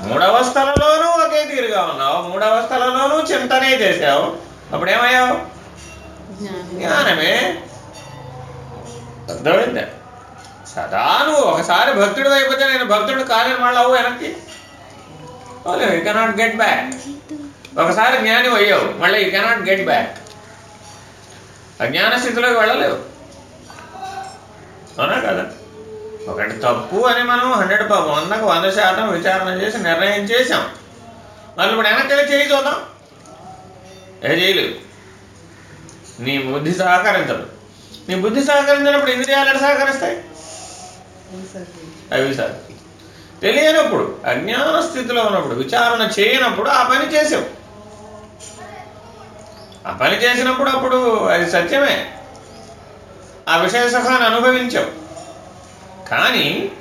మూడవస్థలలోనూ ఒకే తీరుగా ఉన్నావు. మూడవస్థలలోనూ చింతనే చేశావు. అప్పుడేమయ్యావు? జ్ఞానమే. అర్థమైందా? సదా నువ్వు ఒకసారి భక్తుడు అయిపోతే నేను భక్తుడు కాదని మళ్ళీ అవ్వు వెనక్కి. యూ కెనాట్ గెట్ బ్యాక్ ఒకసారి జ్ఞాని అయ్యావు. మళ్ళీ యూ కెనాట్ గెట్ బ్యాక్ అజ్ఞాన స్థితిలోకి వెళ్ళలేవు. అవునా కదా? ఒకటి తప్పు అని మనం హండ్రెడ్ వందకు వంద శాతం విచారణ చేసి నిర్ణయం చేసాం మళ్ళీ ఇప్పుడు వెనక్కి చేయి చూద్దాం. ఏ చేయలేదు. నీ బుద్ధి సహకరించదు. నీ బుద్ధి సహకరించినప్పుడు ఇంద్రియాలు ఎట్లా సహకరిస్తాయి? అవి సార్. తెలియనప్పుడు అజ్ఞాన స్థితిలో ఉన్నప్పుడు విచారణ చేయనప్పుడు ఆ పని చేసావు ఆ పని చేసినప్పుడు అప్పుడు అది సత్యమే. ఆ విషయ సుఖాన్ని అనుభవించావు కానీ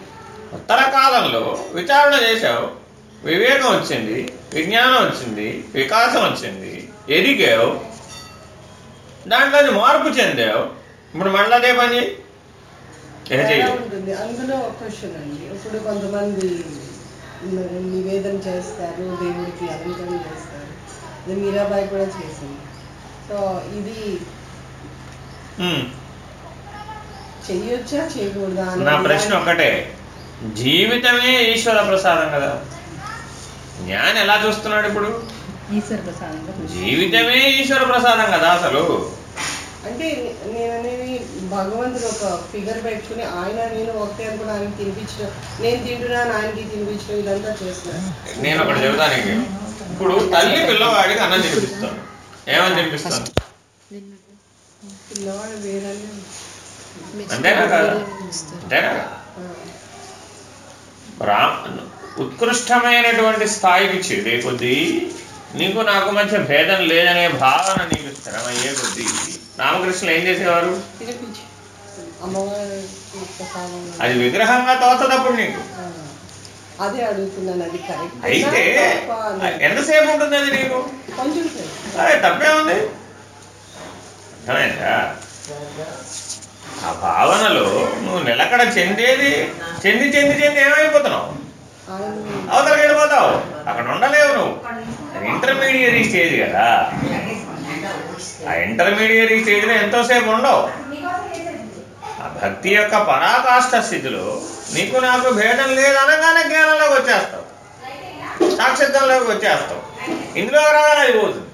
ఉత్తర కాలంలో విచారణ చేశావు వివేకం వచ్చింది విజ్ఞానం వచ్చింది వికాసం వచ్చింది ఎదిగావు దాంట్లో మార్పు చెందావు. ఇప్పుడు మళ్ళీ అదే పని? ఉంటుంది. అందులో ఒక క్వశ్చన్ అండి. ఇప్పుడు కొంతమంది నివేదన చేస్తారు దేవుడికి అలంకరణ చేస్తారు. మీరాబాయి కూడా చేసింది. సో ఇది. చెయ్యొచ్చా చేయకూడదా నా ప్రశ్న ఒక్కటే. జీవితమే ఈశ్వర ప్రసాదం కదా. జ్ఞాని ఎలా చూస్తున్నాడు ఇప్పుడు? ఈశ్వర ప్రసాదంగా చూసి జీవితమే ఈశ్వర ప్రసాదం కదా అసలు. అంటే నేను అనేది భగవంతుడు ఒక ఫిగర్ పెట్టుకుని ఆయన నేను ఒకటే అనుకుని ఆయనకి తినిపించడం నేను తింటున్నాను ఆయనకి తినిపించడం ఇదంతా చేస్తున్నాను నేను ఒకటి చెబుతాను. ఇప్పుడు తల్లి పిల్లవాడికి అన్నం తినిపిస్తాను ఏమని తినిపిస్తాను పిల్లవాడు అంతేనా రా ఉత్కృష్టమైనటువంటి స్థాయికి చేరే కొద్దీ నీకు నాకు మధ్య భేదం లేదనే భావన నీకు స్థిరమయ్యే కొద్దీ రామకృష్ణులు ఏం చేసేవారు? అది విగ్రహంగా తోచదప్పుడు నీకు. అదే అడుగుతున్నాను అది కరెక్ట్ అయితే ఎంతసేపు ఉంటుంది అది నీకు? కొంచెం సేపు. అదే తప్పే ఉంది. అర్థమైందా? ఆ భావనలో నువ్వు నిలకడ చెందేది చెంది చెంది చెంది ఏమైపోతున్నావు? అవతలకి వెళ్ళిపోతావు. అక్కడ ఉండలేవు నువ్వు. అది ఇంటర్మీడియరీ స్టేజ్ కదా. ఆ ఇంటర్మీడియరీ స్టేజ్లో ఎంతోసేపు ఉండవు. ఆ భక్తి యొక్క పరాకాష్ఠ స్థితిలో నీకు నాకు భేదం లేదనగానే జ్ఞానంలోకి వచ్చేస్తావు. సాక్షిత్వంలోకి వచ్చేస్తావు. ఇందులో రాగానే అది పోతుంది?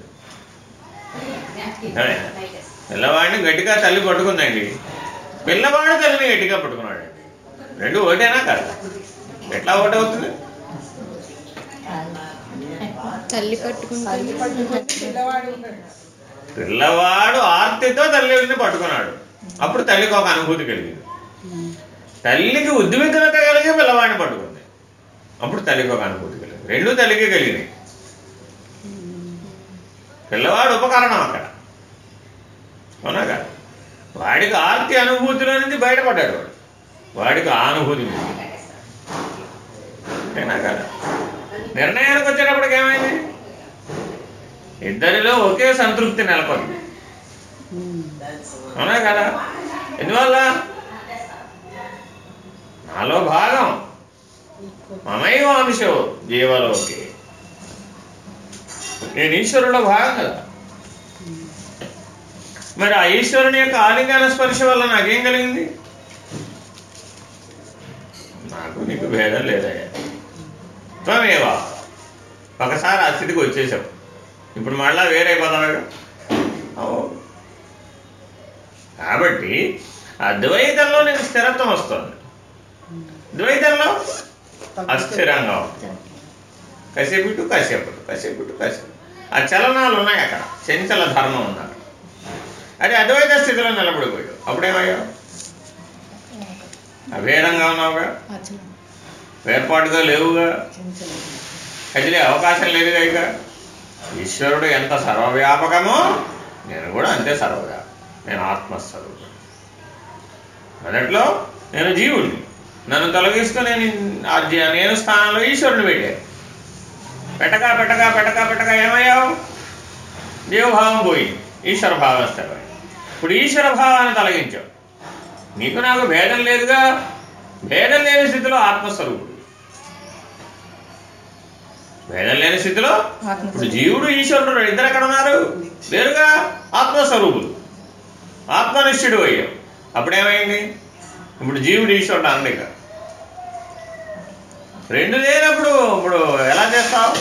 పిల్లవాడిని గట్టిగా తల్లి పట్టుకుందండి. పిల్లవాడు తల్లిని గట్టిగా పట్టుకున్నాడు రెండు ఒకటేనా కదా. ఎట్లా ఒకటి అవుతుంది? తల్లి పట్టుకుంటే తల్లి పట్టుకుంటే పిల్లవాడు. ఉంటాడు. పిల్లవాడు ఆర్తితో తల్లిని పట్టుకున్నాడు. అప్పుడు తల్లికి ఒక అనుభూతి కలిగింది. తల్లికి ఉద్విగ్నత కలిగి పిల్లవాడిని పట్టుకుంది. అప్పుడు తల్లికి ఒక అనుభూతి కలిగింది. రెండు తల్లికి కలిగినాయి. పిల్లవాడు ఉపకరణం అక్కడ. అవునా కదా? వాడికి ఆర్తి అనుభూతిలో నుంచి బయటపడ్డాడు వాడు. వాడికి ఆ అనుభూతి అంతేనా కదా నిర్ణయానికి వచ్చేటప్పటికి ఏమైంది? ఇద్దరిలో ఒకే సంతృప్తి నెలకొంది. అవునా కదా? ఎందువల్ల? నాలో భాగం. మమైవ అంశం జీవలోకి. నేను ఈశ్వరులో భాగం కదా. మరి ఆ ఈశ్వరుని యొక్క ఆలింగన స్పర్శ వల్ల నాకేం కలిగింది? నాకు నీకు భేదం లేదయ్యా. త్వమేవా ఒకసారి ఆ స్థితికి వచ్చేసావు. ఇప్పుడు మళ్ళా వేరే పదవిగా కాబట్టి అద్వైతంలో నీకు స్థిరత్వం వస్తుంది. ద్వైతంలో అస్థిరంగా ఉంటుంది. కసేపుట్టు ఇటు కసేపుట్టు కసేపు ఇటు ఆ చలనాలు ఉన్నాయి అక్కడ. చంచల ధర్మం ఉంది అది అద్వైత స్థితిలో నిలబడిపోయాడు. అప్పుడేమయ్యావు అభేదంగా ఉన్నావుగా? వేర్పాటుగా లేవుగా? కదిలే అవకాశం లేదుగా ఇక. ఈశ్వరుడు ఎంత సర్వవ్యాపకమో నేను కూడా అంతే సర్వవ్యాపకం నేను ఆత్మస్వరూపుడు. మొదట్లో నేను జీవుడిని నన్ను తొలగిస్తూ నేను నేను స్థానంలో ఈశ్వరుని పెట్టాను. పెట్టగా పెట్టగా పెట్టగా పెట్టగా ఏమయ్యావు? జీవభావం పోయింది. ఈశ్వర భావం స్థిరమైంది ఇప్పుడు ఈశ్వర భావాన్ని తొలగించావు నీకు నాకు భేదం లేదుగా భేదం లేని స్థితిలో ఆత్మస్వరూపుడు. భేదం లేని స్థితిలో ఇప్పుడు జీవుడు ఈశ్వరుడు ఇద్దరు ఎక్కడ ఉన్నారు? వేరుగా ఆత్మస్వరూపులు. ఆత్మనిష్ఠుడు అయ్యావు అప్పుడేమైంది? ఇప్పుడు జీవుడు ఈశ్వరుడు అనలేక రెండు లేనప్పుడు ఇప్పుడు ఎలా చేస్తావు?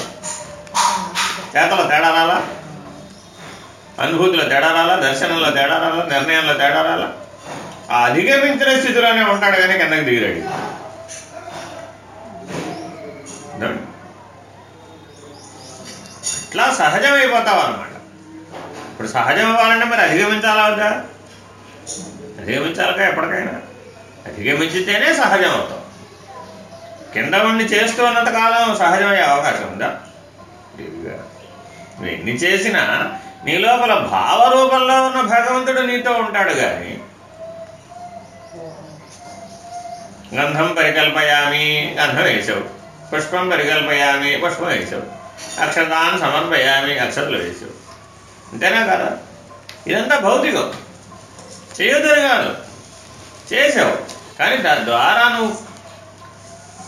చేతలో తేడా రాలా? అనుభూతిలో తేడా రాలా దర్శనంలో తేడా రాలా నిర్ణయంలో తేడా రాలా ఆ అధిగమించిన స్థితిలోనే ఉంటాడు కానీ కిందకి దిగిరాడు ఇట్లా సహజమైపోతావు అనమాట ఇప్పుడు సహజం అవ్వాలంటే మరి అధిగమించాలా వద్దా? అధిగమించాలిగా ఎప్పటికైనా. అధిగమించితేనే సహజం అవుతాం కింద ఉండి చేస్తూ ఉన్నంత కాలం సహజమయ్యే అవకాశం ఉందా? ఎన్ని చేసినా నీ లోపల భావరూపంలో ఉన్న భగవంతుడు నీతో ఉంటాడు కానీ గంధం పరికల్పయామి గంధం వేసావు పుష్పం పరికల్పయామి పుష్పం వేసావు అక్షతాన్ని సమర్పయామి అక్షతలు వేసావు అంతేనా కదా? ఇదంతా భౌతికం. చేయొద్దని కాదు చేసావు కానీ తద్వారా నువ్వు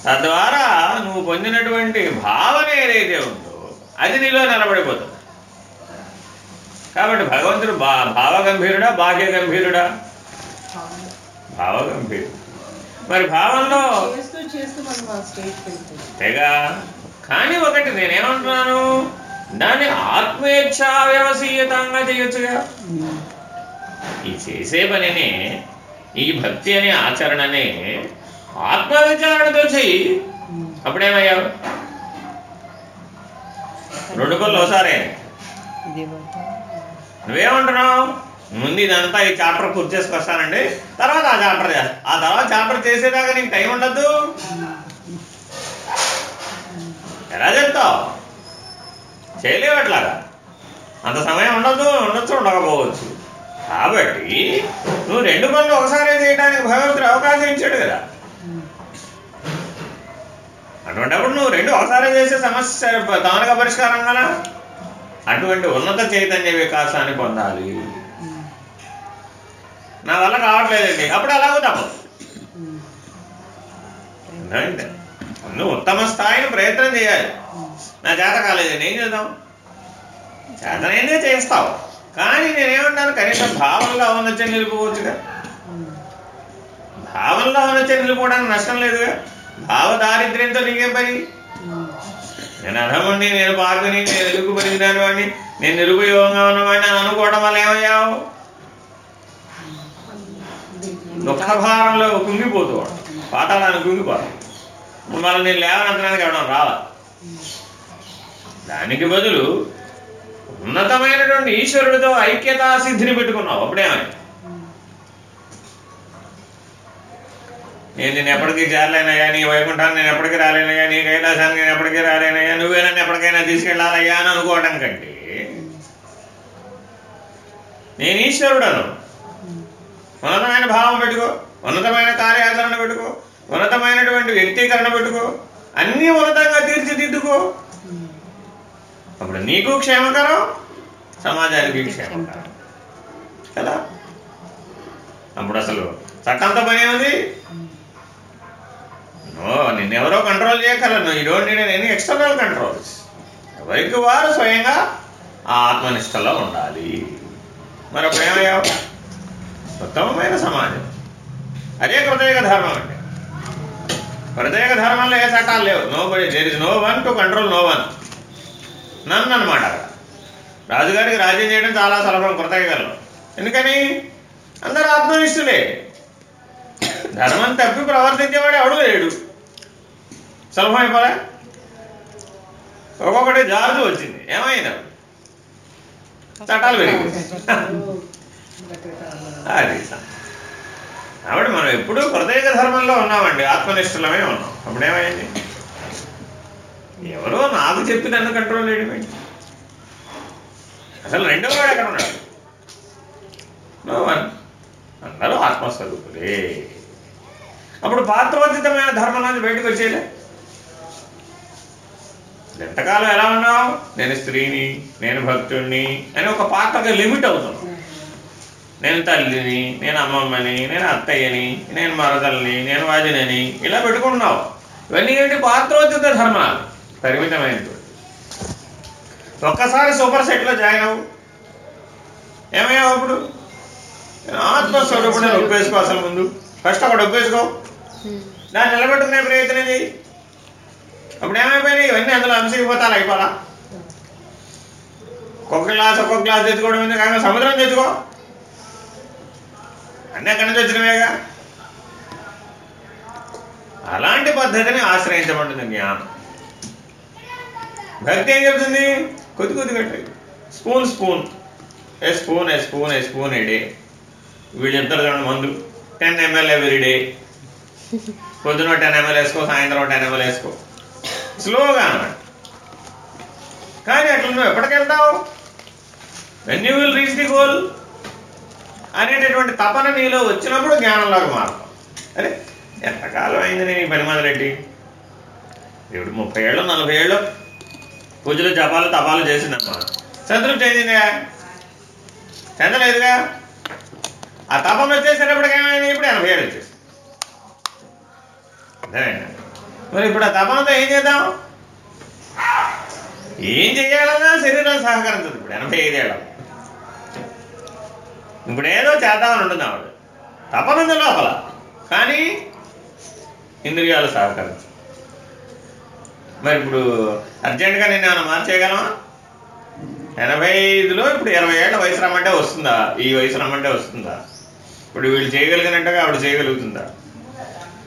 తద్వారా నువ్వు పొందినటువంటి భావన ఏదైతే ఉందో అది నీలో నిలబడిపోతుంది. కాబట్టి భగవంతుడు భా భావగంభీరుడా బాహ్య గంభీరుడా భావగంభీరుడు. మరి భావంలో తెగా కానీ ఒకటి నేనేమంటున్నాను? దాన్ని ఆత్మేచ్ఛా వ్యవసీయతంగా చేయొచ్చుగా ఈ చేసే పనిని ఈ భక్తి అనే ఆచరణనే ఆత్మ విచారణతో చెయ్యి అప్పుడేమయ్యావు రెండు పనులు ఒకసారే. నువ్వేమంటున్నావు? ముందు ఇదంతా ఈ చాప్టర్ పూర్తి చేసుకొస్తానండి తర్వాత ఆ చాప్టర్ చేస్తా ఆ తర్వాత చాప్టర్ చేసేదాకా నీకు టైం ఉండద్దు. ఎలా చెప్తావు? చేయలేవు అట్లాగా. అంత సమయం ఉండదు ఉండొచ్చు ఉండకపోవచ్చు. కాబట్టి నువ్వు రెండు పనులు ఒకసారి చేయడానికి భగవంతుడు అవకాశం ఇచ్చాడు కదా. అటువంటిప్పుడు నువ్వు రెండు ఒకసారి చేసే సమస్య తానుగా పరిష్కారం కదా. అటువంటి ఉన్నత చైతన్య వికాసాన్ని పొందాలి. నా వల్ల కావట్లేదండి అప్పుడు అలా తప్పదు నువ్వు ఉత్తమ స్థాయిని ప్రయత్నం చేయాలి. నా చేత కాలేదండి ఏం చేద్దాం. చేతనైందే చేస్తావు. కానీ నేనేమంటాను కనీసం భావనలో ఔన్నత్యం నిలుపుకోవచ్చుగా భావనలో ఔన్నత్యం నిలుపుకోవడానికి నష్టం లేదుగా. భావ దారిద్ర్యంతో నీకేం పని. నేను అధముండి నేను పార్కుని నేను ఎలుగు పెరిగినాను వాడిని నేను నిరుపయోగంగా ఉన్నవాడిని అని అనుకోవడం వల్ల ఏమయ్యావు? దుఃఖభారంలో కుంగిపోతూ వాడు పాతాళానికి కుంగిపోతాడు. మళ్ళీ నేను లేవనంతరానికి ఎవడం రావాలి? దానికి బదులు ఉన్నతమైనటువంటి ఈశ్వరుడితో ఐక్యతా సిద్ధిని పెట్టుకున్నావు. అప్పుడేమని నేను నేను ఎప్పటికీ చేరలేనయ్యా నీ వైకుంఠాన్ని నేను ఎప్పటికీ రాలేనయ్యా నీ కైలాసానికి నేను ఎప్పటికీ రాలేనయ్యా నువ్వే నన్ను ఎప్పటికైనా తీసుకెళ్ళాలయ్యా అని అనుకోవడం కంటే నేను ఈశ్వరుడను. ఉన్నతమైన భావం పెట్టుకో ఉన్నతమైన కార్యాచరణ పెట్టుకో ఉన్నతమైనటువంటి వ్యక్తీకరణ పెట్టుకో అన్నీ ఉన్నతంగా తీర్చిదిద్దుకో. అప్పుడు నీకు క్షేమకరం సమాజానికి క్షేమకరం. కదా? అప్పుడు అసలు చట్టంతో పని ఏముంది? నో నిన్నెవరో కంట్రోల్ చేయగలరు we don't need any external controls ఎవరికి వారు స్వయంగా ఆ ఆత్మనిష్టలో ఉండాలి. మరి అప్పుడు ఏమయ్యావు ఉత్తమమైన సమాజం. అదే ప్రత్యేక ధర్మం అంటే ప్రత్యేక ధర్మంలో ఏ చట్టాలు లేవు? No there is no one to control no one నన్ను అనమాట రాజుగారికి రాజ్యం చేయడం చాలా సులభం కృతజ్ఞతలు. ఎందుకని? అందరు ఆత్మనిష్ఠులే. ధర్మం తప్పి ప్రవర్తించేవాడు ఎవడు లేడు సులభం అయిపోలే? ఒక్కొక్కటి జారుతూ వచ్చింది. ఏమైనా చట్టాలు పెరిగింది అది కాబట్టి మనం ఎప్పుడూ ప్రత్యేక ధర్మంలో ఉన్నామండి. ఆత్మనిష్ఠులమే ఉన్నాం. అప్పుడేమైంది ఎవరో నాకు చెప్పి నన్ను కంట్రోల్ చేయడమే. అసలు రెండో వాడు ఎక్కడ ఉన్నాడు? నో వన్ అందరూ ఆత్మస్వరూపులే. అప్పుడు పాత్రోచితమైన ధర్మం నుంచి బయటకు వచ్చేయలే. ఎంతకాలం ఎలా ఉన్నావు? నేను స్త్రీని నేను భక్తుడిని అని ఒక పాత్రగా లిమిట్ అవుతున్నావు నేను తల్లిని నేను అమ్మమ్మని నేను అత్తయ్యని నేను మరదల్ని నేను వాజినని ఇలా పెట్టుకుంటున్నావు ఇవన్నీ ఏంటి? పాత్రోచిత ధర్మాలు పరిమితమైనటువంటి ఒక్కసారి సూపర్ సెట్లో జాయిన్ అవ్వు. ఏమయ్యావు అప్పుడు? ఆత్మస్వరూపుడు ఒప్పేసుకో అసలు ముందు. ఫస్ట్ ఒకటి ఒప్పేసుకో Hmm. దాన్ని నిలబెట్టుకునే ప్రయత్నం ఇది అప్పుడు ఏమైపోయినాయి? ఇవన్నీ అందులో అంశిపోతాను అయిపోలా? ఒక్కొక్క గ్లాస్ ఒక్కొక్క గ్లాస్ తెచ్చుకోవడం ఎందుకు? కాక సముద్రం తెచ్చుకో. అన్నీ ఎక్కడి నుంచి వచ్చినవేగా? అలాంటి పద్ధతిని ఆశ్రయించబడుతుంది జ్ఞానం. భక్తి ఏం చెప్తుంది కొద్ది కొద్ది spoon spoon. A spoon a spoon a spoon a day. వీళ్ళు చెప్తారు చూడండి మందు? టెన్ ఎంఎల్ ఎవ్రీ డే పొద్దున టెన్ ఎంఎల్ వేసుకో సాయంత్రం టెన్ ఎంఎల్ వేసుకో స్లోగా అన్నాడు కానీ అట్లా నువ్వు ఎప్పటికి వెళ్తావు? When you will reach the goal అనేటటువంటి తపన నీలో వచ్చినప్పుడు జ్ఞానంలోకి మారుతాం అరే ఎంతకాలం అయింది నేను ఈ పని మొదలెట్టి? ఇప్పుడు ముప్పై ఏళ్ళు నలభై ఏళ్ళు పూజలు జపాలు తపాలు చేసిందమ్మా. సంతృప్తి అయిందిగా? చెందలేదుగా? ఆ తపం వచ్చేసేటప్పటికి ఏమైంది? ఇప్పుడు ఎనభై ఏళ్ళు వచ్చేసి మరి ఇప్పుడు ఆ తపనతో ఏం చేద్దాం? ఏం చేయాలన్నా శరీరం సహకరించదు. ఇప్పుడు ఎనభై ఐదేళ్ళ ఇప్పుడు ఏదో చేద్దామని ఉంటుంది ఆవిడ తపనుంది లోపల. కానీ ఇంద్రియాలు సహకరించు మరి ఇప్పుడు అర్జెంటుగా నేను ఏమైనా మార్చేయగలమా? ఎనభై ఐదులో ఇప్పుడు ఇరవై ఏళ్ళ వయసు రమ్మంటే వస్తుందా? ఈ వయసు రమ్మంటే వస్తుందా? ఇప్పుడు వీళ్ళు చేయగలిగినట్టుగా ఆవిడ చేయగలుగుతుందా?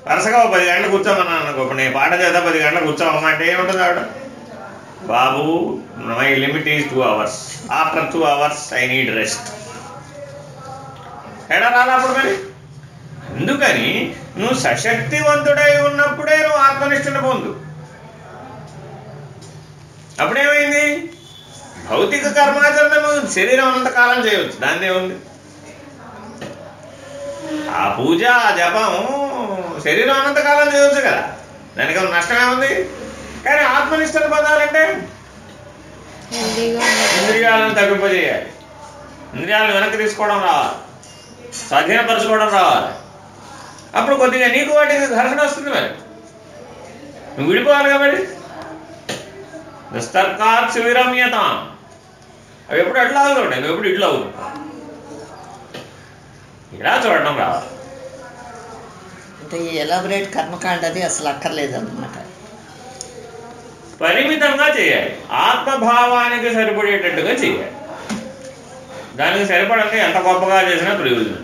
వరుసగా పది గంటలు కూర్చోమన్నాను అనుకో. నేను పాట చేద్దా పది గంటలు కూర్చోమమ్మా అంటే ఏముంటుంది ఆవిడ? బాబు my limit is two hours. After two hours I need rest. ఎడా రాలా అప్పుడు మరి? అందుకని నువ్వు సశక్తివంతుడై ఉన్నప్పుడే నువ్వు ఆత్మనిష్టను పొందు. అప్పుడేమైంది? భౌతిక కర్మాచరణ నువ్వు శరీరం అంతకాలం చేయవచ్చు దాన్నే ఉంది ఆ పూజ ఆ జపం శరీరం అనంత కాలం చేయవచ్చు కదా. దానికి ఏమైనా నష్టం ఏముంది? కానీ ఆత్మనిష్టను పొందాలంటే ఇంద్రియాలను తగ్గింపజేయాలి. ఇంద్రియాలను వెనక్కి తీసుకోవడం రావాలి. స్వాధీనపరచుకోవడం రావాలి. అప్పుడు కొద్దిగా నీకు వాటికి ఘర్షణ వస్తుంది మరి. నువ్వు విడిపోవాలి కాబట్టి. నిస్తర్కాత్ విరమ్యత అవి ఎప్పుడు ఎట్లా అవుతుంటాయి నువ్వు ఎప్పుడు ఇట్లా అవుతుంటావు ఇలా చూడడం రావాలి. అంటే ఈ ఎలాబరేట్ కర్మకాండ అది అసలు అక్కర్లేదు అనమాట పరిమితంగా చేయాలి. ఆత్మభావానికి సరిపడేటట్టుగా చేయాలి. దానికి సరిపడంగా ఎంత గొప్పగా చేసినా ప్రయోజనం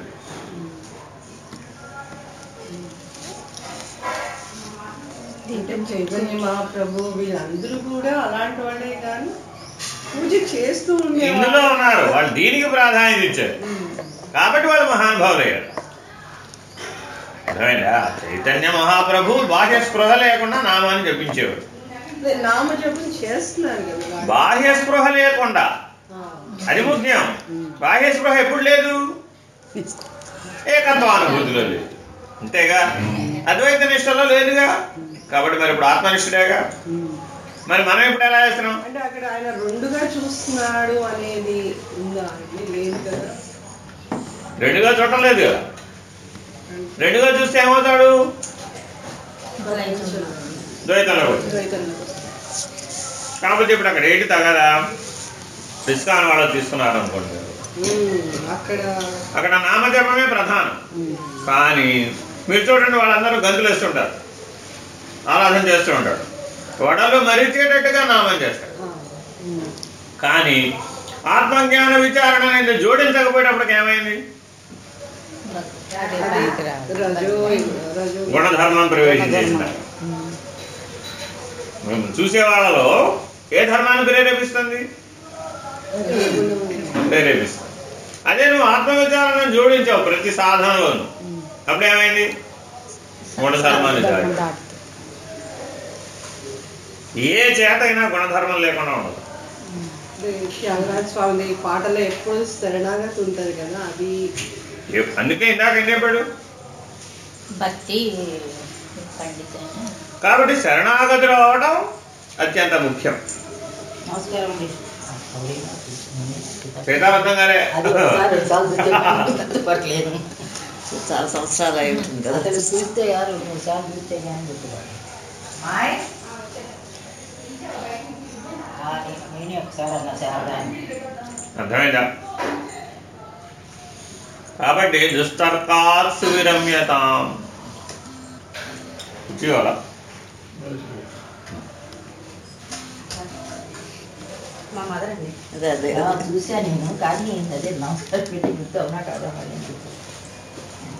చైతన్య మహాప్రభు వీళ్ళందరూ కూడా అలాంటి వాళ్ళే కానీ పూజ చేస్తూ ఇందులో ఉండేవాళ్ళు ఉన్నారు. వాళ్ళు దీనికి ప్రాధాన్యత ఇచ్చారు. కాబట్టి వాళ్ళు మహానుభావులు అయ్యారు అర్థమైందా చైతన్య మహాప్రభు బాహ్య స్పృహ లేకుండా నామాన్ని జపించేవాడు. బాహ్య స్పృహ లేకుండా. అది ముఖ్యం. బాహ్య స్పృహ ఎప్పుడు లేదు? ఏకత్వ అనుభూతిలో లేదు. అంతేగా? అద్వైత నిష్టలో లేదుగా? కాబట్టి మరి ఇప్పుడు ఆత్మనిష్ఠుడేగా? మరి మనం ఇప్పుడు ఎలా చేస్తున్నాం? అంటే అక్కడ ఆయన రెండుగా చూస్తున్నాడు అనేది ఉందా? లేదు కదా. రెండుగా చూడటం లేదు కదా? రెండుగా చూస్తే ఏమవుతాడు? ద్వైతంలోకి వస్తుంది. కాకపోతే ఇప్పుడు అక్కడ ఏంటి తగదా ఇస్కాన్ వాళ్ళు తీసుకున్నారు అనుకోండి. అక్కడ అక్కడ నామజపమే ప్రధానం. కానీ మీరు చూడండి వాళ్ళందరూ గంతులు వేస్తుంటారు ఆరాధన చేస్తూ ఉంటాడు వడలు మరిచేటట్టుగా నామం చేస్తాడు. కానీ ఆత్మజ్ఞాన విచారణ అనేది జోడించకపోయేటప్పటికి ఏమైంది? గుణధర్మం ప్రవేశించేస్తారు చూసే వాళ్ళలో ఏ ధర్మాన్ని ప్రేరేపిస్తుంది? ప్రేరేపిస్తుంది. అదే నువ్వు ఆత్మవిచారణను జోడించావు ప్రతి సాధనలోను. అప్పుడు ఏమైంది? గుణధర్మాన్ని ఏ చేత అయినా గుణధర్మం లేకుండా ఉండదు. త్యాగరాజ స్వామి ఈ పాటలో ఎప్పుడు శరణాగతి ఉంటది కదా అది అందుకే ఇందాక ఏం చెప్పాడు? భక్తి పండిత కాబట్టి శరణాగతులు అవడం అత్యంత ముఖ్యం. గారే. చాలా సంవత్సరాలు అయి ఉంటుంది కదా. అతను చూస్తే యారు మూడు సార్లు చూస్తే కానీ గుర్తుపడదు నేనే ఒకసారి అన్న శారదాన్ని అర్థమైందా? కాబట్టి దుస్తర్కాత్ సువిరమ్యతాం కూర్చోవాలా మా మదర్ అండి అదే అదే ఆ, చూసా నేను కానీ అదే నమస్కారం పెట్టి గుర్తు అవునా కదా మరి అని చెప్పి.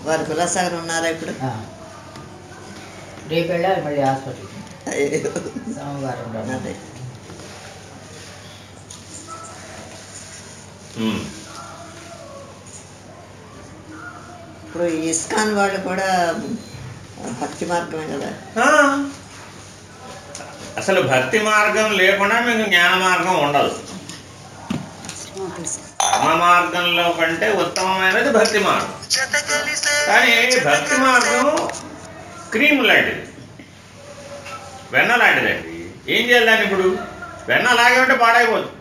వారు కులాసాగర్ ఉన్నారా ఇప్పుడు ఆ. రేపు వెళ్ళాలి మళ్ళీ హాస్పిటల్కి అయ్యో. సోమవారం. అదే ఇప్పుడు ఇస్కాన్ వాళ్ళు కూడా భక్తి మార్గమే కదా. ఆ. అసలు భక్తి మార్గం లేకుండా మీకు జ్ఞాన మార్గం ఉండదు. కర్మ మార్గంలో కంటే ఉత్తమమైనది భక్తి మార్గం. కానీ భక్తి మార్గం క్రీమ్ లాంటిది. వెన్న లాంటిదండి. ఏం చేయాలి దాన్ని ఇప్పుడు? వెన్న అలాగే ఉంటే పాడైపోతుంది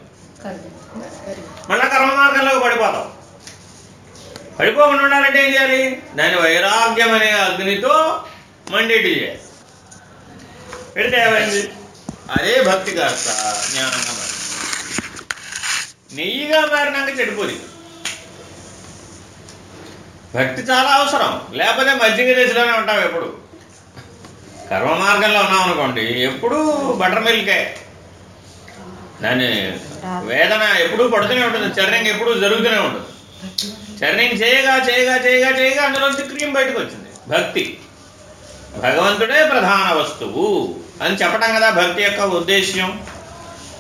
మళ్ళా కర్మ మార్గంలోకి పడిపోతాం. పడిపోకుండా ఉండాలంటే ఏం చేయాలి? దాని వైరాగ్యం అనే అగ్నితో మండేటి చేయాలి. పెడితే ఏమైంది? అదే భక్తి కాస్త జ్ఞానంగా మారింది నెయ్యిగా మారినాక చెడిపోయింది భక్తి చాలా అవసరం. లేకపోతే మజ్జిగ దశలోనే ఉంటాం ఎప్పుడు. కర్మ మార్గంలో ఉన్నాం అనుకోండి ఎప్పుడూ బటర్ మిల్కే. దాని వేదన ఎప్పుడూ పడుతూనే ఉంటుంది చర్నింగ్ ఎప్పుడూ జరుగుతూనే ఉంటుంది. చర్నింగ్ చేయగా చేయగా చేయగా చేయగా అందులోంచి క్రియం బయటకు వచ్చింది. భక్తి. భగవంతుడే ప్రధాన వస్తువు అని చెప్పటం కదా భక్తి యొక్క ఉద్దేశ్యం.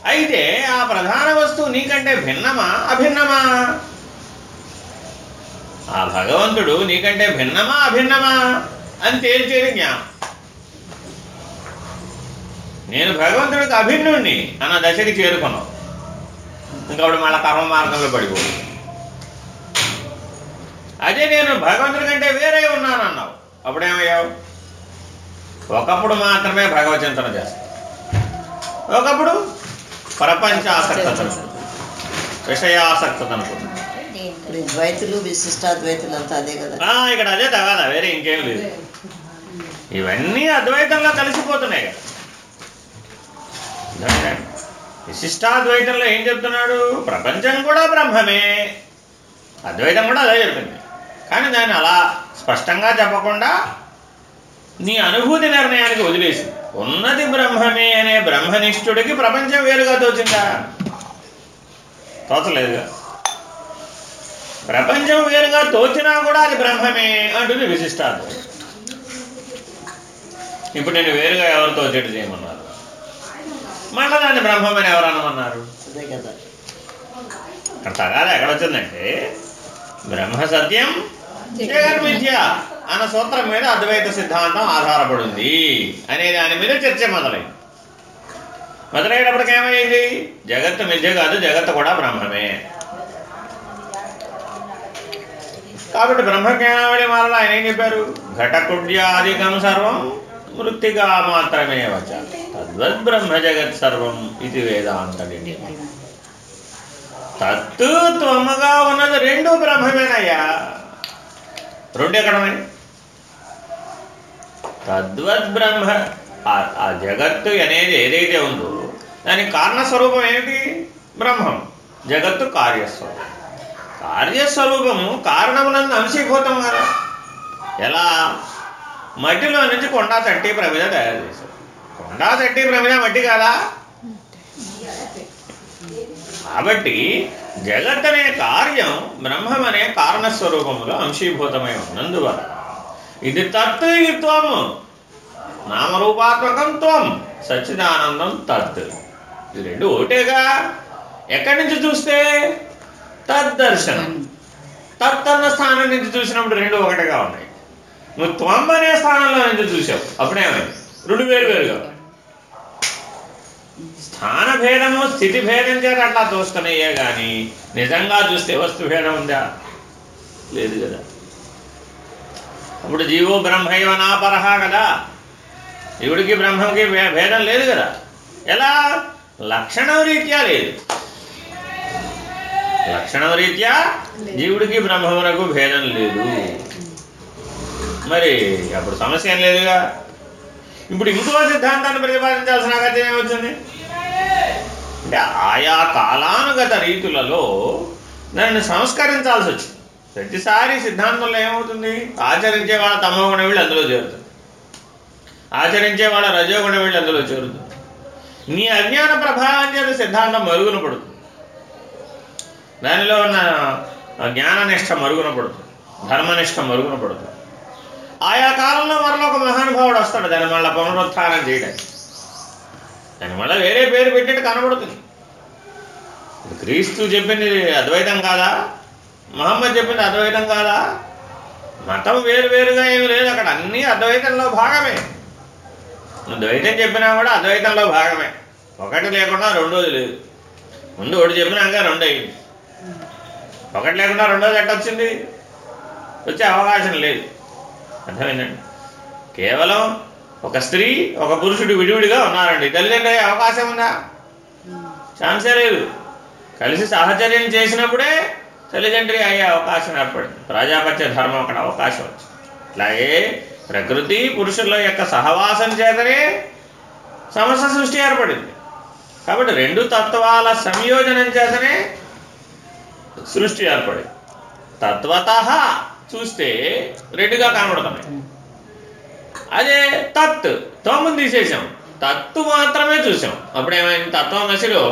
అయితే ఆ ప్రధాన వస్తువు నీకంటే భిన్నమా? అభిన్నమా? ఆ భగవంతుడు నీకంటే భిన్నమా అభిన్నమా అని తేల్చేది జ్ఞానం. నేను భగవంతుడికి అభిన్నుణ్ణి అన్న దశకి చేరుకున్నావు ఇంకప్పుడు మళ్ళీ కర్మ మార్గంలో పడిపోయింది అదే నేను భగవంతుడి కంటే వేరే ఉన్నానన్నావు. అప్పుడేమయ్యావు? ఒకప్పుడు మాత్రమే భగవచింతన చేస్తావు. ఒకప్పుడు ప్రపంచాసక్తతను విషయాసక్తతను ఇప్పుడు ఈ ద్వైతులు విశిష్టాద్వైతులు అంతా అదే కదా. ఇక్కడ అదే తగాదా వేరే ఇంకేం లేదు. ఇవన్నీ అద్వైతంలో కలిసిపోతున్నాయి కదా? విశిష్టాద్వైతంలో ఏం చెప్తున్నాడు? ప్రపంచం కూడా బ్రహ్మమే. అద్వైతం కూడా అదే చెప్పింది. కానీ దాన్ని అలా స్పష్టంగా చెప్పకుండా నీ అనుభూతి నిర్ణయానికి వదిలేసి ఉన్నది బ్రహ్మమే అనే బ్రహ్మనిష్ఠుడికి ప్రపంచం వేరుగా తోచిందా? తోచలేదుగా. ప్రపంచం వేరుగా తోచినా కూడా అది బ్రహ్మమే అంటుంది విశిష్టాద్వైతం ఇప్పుడు నేను వేరుగా ఎవరు తోచేటు చేయమన్నారు? మళ్ళా దాన్ని బ్రహ్మమని ఎవరు అనమన్నారు? అదే ఇక్కడ తగాదా ఎక్కడొచ్చిందంటే బ్రహ్మ సత్యం జగన్మిథ్య అన్న సూత్రం మీద అద్వైత సిద్ధాంతం ఆధారపడింది అనే దాని మీద చర్చ మొదలైంది మొదలయ్యేటప్పటికి ఏమైంది? జగత్తు మిథ్య కాదు జగత్తు కూడా బ్రహ్మమే. కాబట్టి బ్రహ్మజ్ఞానావళి మాలలో ఆయన ఏం చెప్పారు? ఘటకుడ్యాధికం సర్వం వృత్తిగా మాత్రమే వచ. తద్వద్ బ్రహ్మ జగత్ సర్వం ఇది వేదాంత నిర్ణయం. తత్తు త్వమగా ఉన్నది రెండు బ్రహ్మమేనయ్యా. రెండు ఎక్కడమే తద్వద్ బ్రహ్మ ఆ- ఆ జగత్తు అనేది ఏదైతే ఉందో దానికి కారణస్వరూపం ఏమిటి? బ్రహ్మం. జగత్తు కార్యస్వరూపం. కార్యస్వరూపము కారణమునందు అంశీభూతం కదా. ఎలా? మట్టిలో నుంచి కొండా తట్టి ప్రమిద తయారు చేశారు. కొండా తట్టి ప్రమిద మట్టి కాదా. కాబట్టి జగత్ అనే కార్యం బ్రహ్మం అనే కారణస్వరూపములో అంశీభూతమై ఉన్నందువల్ల. ఇది తత్ ఇది త్వము నామరూపాత్మకం త్వం సచ్చిదానందం తత్. ఇది రెండు ఒకటేగా ఎక్కడి నుంచి చూస్తే? తద్దర్శనం. తత్ అన్న స్థానం నుంచి చూసినప్పుడు రెండు ఒకటిగా ఉన్నాయి. నువ్వు త్వం అనే స్థానంలో నుంచి చూసావు. అప్పుడేమైంది? రెండు వేరు వేరుగా ఉన్నాయి. స్థాన భేదము స్థితి భేదం చేత అట్లా చూస్తున్నాయే కానీ నిజంగా చూస్తే వస్తు భేదం ఉందా? లేదు కదా. అప్పుడు జీవో బ్రహ్మైవ నాపరహ కదా. జీవుడికి బ్రహ్మకి భే- భేదం లేదు కదా. ఎలా? లక్షణం రీత్యా లేదు. లక్షణం రీత్యా జీవుడికి బ్రహ్మమునకు భేదం లేదు. మరి అప్పుడు సమస్య ఏం లేదుగా. ఇప్పుడు ఇంకో సిద్ధాంతాన్ని ప్రతిపాదించాల్సిన అగత్యం ఏమొచ్చింది? అంటే ఆయా కాలానుగత రీతులలో నన్ను సంస్కరించాల్సి వచ్చింది. ప్రతిసారి సిద్ధాంతంలో ఏమవుతుంది? ఆచరించే వాళ్ళ తమోగుణ వీళ్ళు అందులో చేరుతుంది ఆచరించే వాళ్ళ రజోగుణ వీళ్ళు అందులో చేరుతుంది నీ అజ్ఞాన ప్రభావం చేత సిద్ధాంతం మరుగున పడుతుంది. దానిలో ఉన్న జ్ఞాననిష్ట మరుగున పడుతుంది. ధర్మనిష్ట మరుగున పడుతుంది. ఆయా కాలంలో మరలో ఒక మహానుభావుడు వస్తాడు. దాన్ని మళ్ళీ పునరుత్థానం చేయడానికి. దాని మళ్ళీ వేరే పేరు పెట్టినట్టు కనబడుతుంది. క్రీస్తు చెప్పింది అద్వైతం కాదా? మహమ్మద్ చెప్పింది అద్వైతం కాదా? మతం వేరు వేరుగా ఏమి లేదు అక్కడ. అన్నీ అద్వైతంలో భాగమే. ద్వైతం చెప్పినా కూడా అద్వైతంలో భాగమే. ఒకటి లేకుండా రెండోది లేదు. ముందు ఒకటి చెప్పినాక రెండు అయింది. ఒకటి లేకుండా రెండోది ఎట్టొచ్చింది వచ్చే అవకాశం లేదు. అర్థమైందండి? కేవలం ఒక స్త్రీ ఒక పురుషుడు విడివిడిగా ఉన్నారండి. తల్లిదండ్రి అయ్యే అవకాశం ఉందా? ఛాన్సే లేదు. కలిసి సహచర్యం చేసినప్పుడే తల్లిదండ్రి అయ్యే అవకాశం ఏర్పడింది. ప్రజాపత్య ధర్మం అక్కడ అవకాశం వచ్చింది. అలాగే ప్రకృతి పురుషుల యొక్క సహవాసం చేతనే సమస్య సృష్టి ఏర్పడింది. కాబట్టి రెండు తత్వాల సంయోజనం చేతనే సృష్టి ఏర్పడింది. తత్వత చూస్తే రెండుగా కనబడుతున్నాయి. అదే తత్ తోమును తీసేసాం తత్తు మాత్రమే చూసాం అప్పుడేమైంది? తత్వమసిలో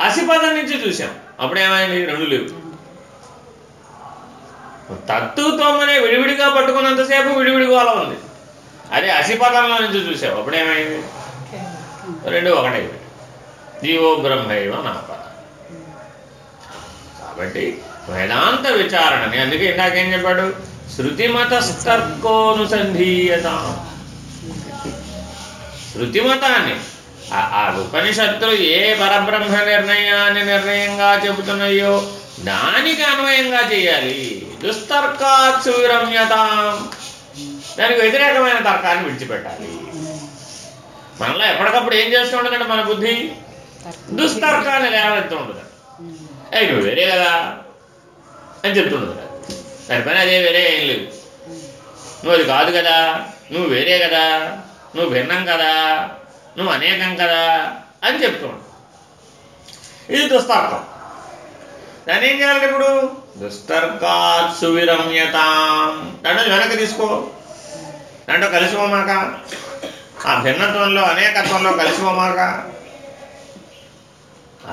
అసిపదం నుంచి చూసాం అప్పుడేమైంది? రెండు లేవు. తత్తు తోమనే విడివిడిగా పట్టుకున్నంతసేపు విడివిడిగా అలా ఉంది. అదే అసిపదంలో నుంచి చూసాం అప్పుడేమైంది? రెండు ఒకటే. జీవో బ్రహ్మైవ నాపద. కాబట్టి వేదాంత విచారణని అందుకే ఇందాకేం చెప్పాడు? శృతిమతస్తర్కోనుసంధీయత శృతిమతాన్ని ఆ- ఆ ఉపనిషత్తులు ఏ పరబ్రహ్మ నిర్ణయాన్ని నిర్ణయంగా చెబుతున్నాయో దానికి అన్వయంగా చేయాలి. దుస్తర్కాత్ సువిరమ్యత. దానికి వ్యతిరేకమైన తర్కాన్ని విడిచిపెట్టాలి. మనలో ఎప్పటికప్పుడు ఏం చేస్తూ ఉండదండి మన బుద్ధి? దుస్తర్కాన్ని లేవనెత్తూ ఉంటుంది అయ్యి నువ్వు వేరే కదా అని చెప్తుండదు దాని అదే వేరే ఏం లేదు. నువ్వు అది కాదు కదా నువ్వు వేరే కదా నువ్వు భిన్నం కదా నువ్వు అనేకం కదా అని చెప్తూ ఇది దుస్తార్థం దాన్ని ఏం చేయాలి ఇప్పుడు దుస్తర్కాత్ సువిరమ్యత. దాంట్లో వెనక్కి తీసుకో. దాంట్లో కలిసిపోమాక ఆ భిన్నత్వంలో అనేకత్వంలో కలిసిపోమాక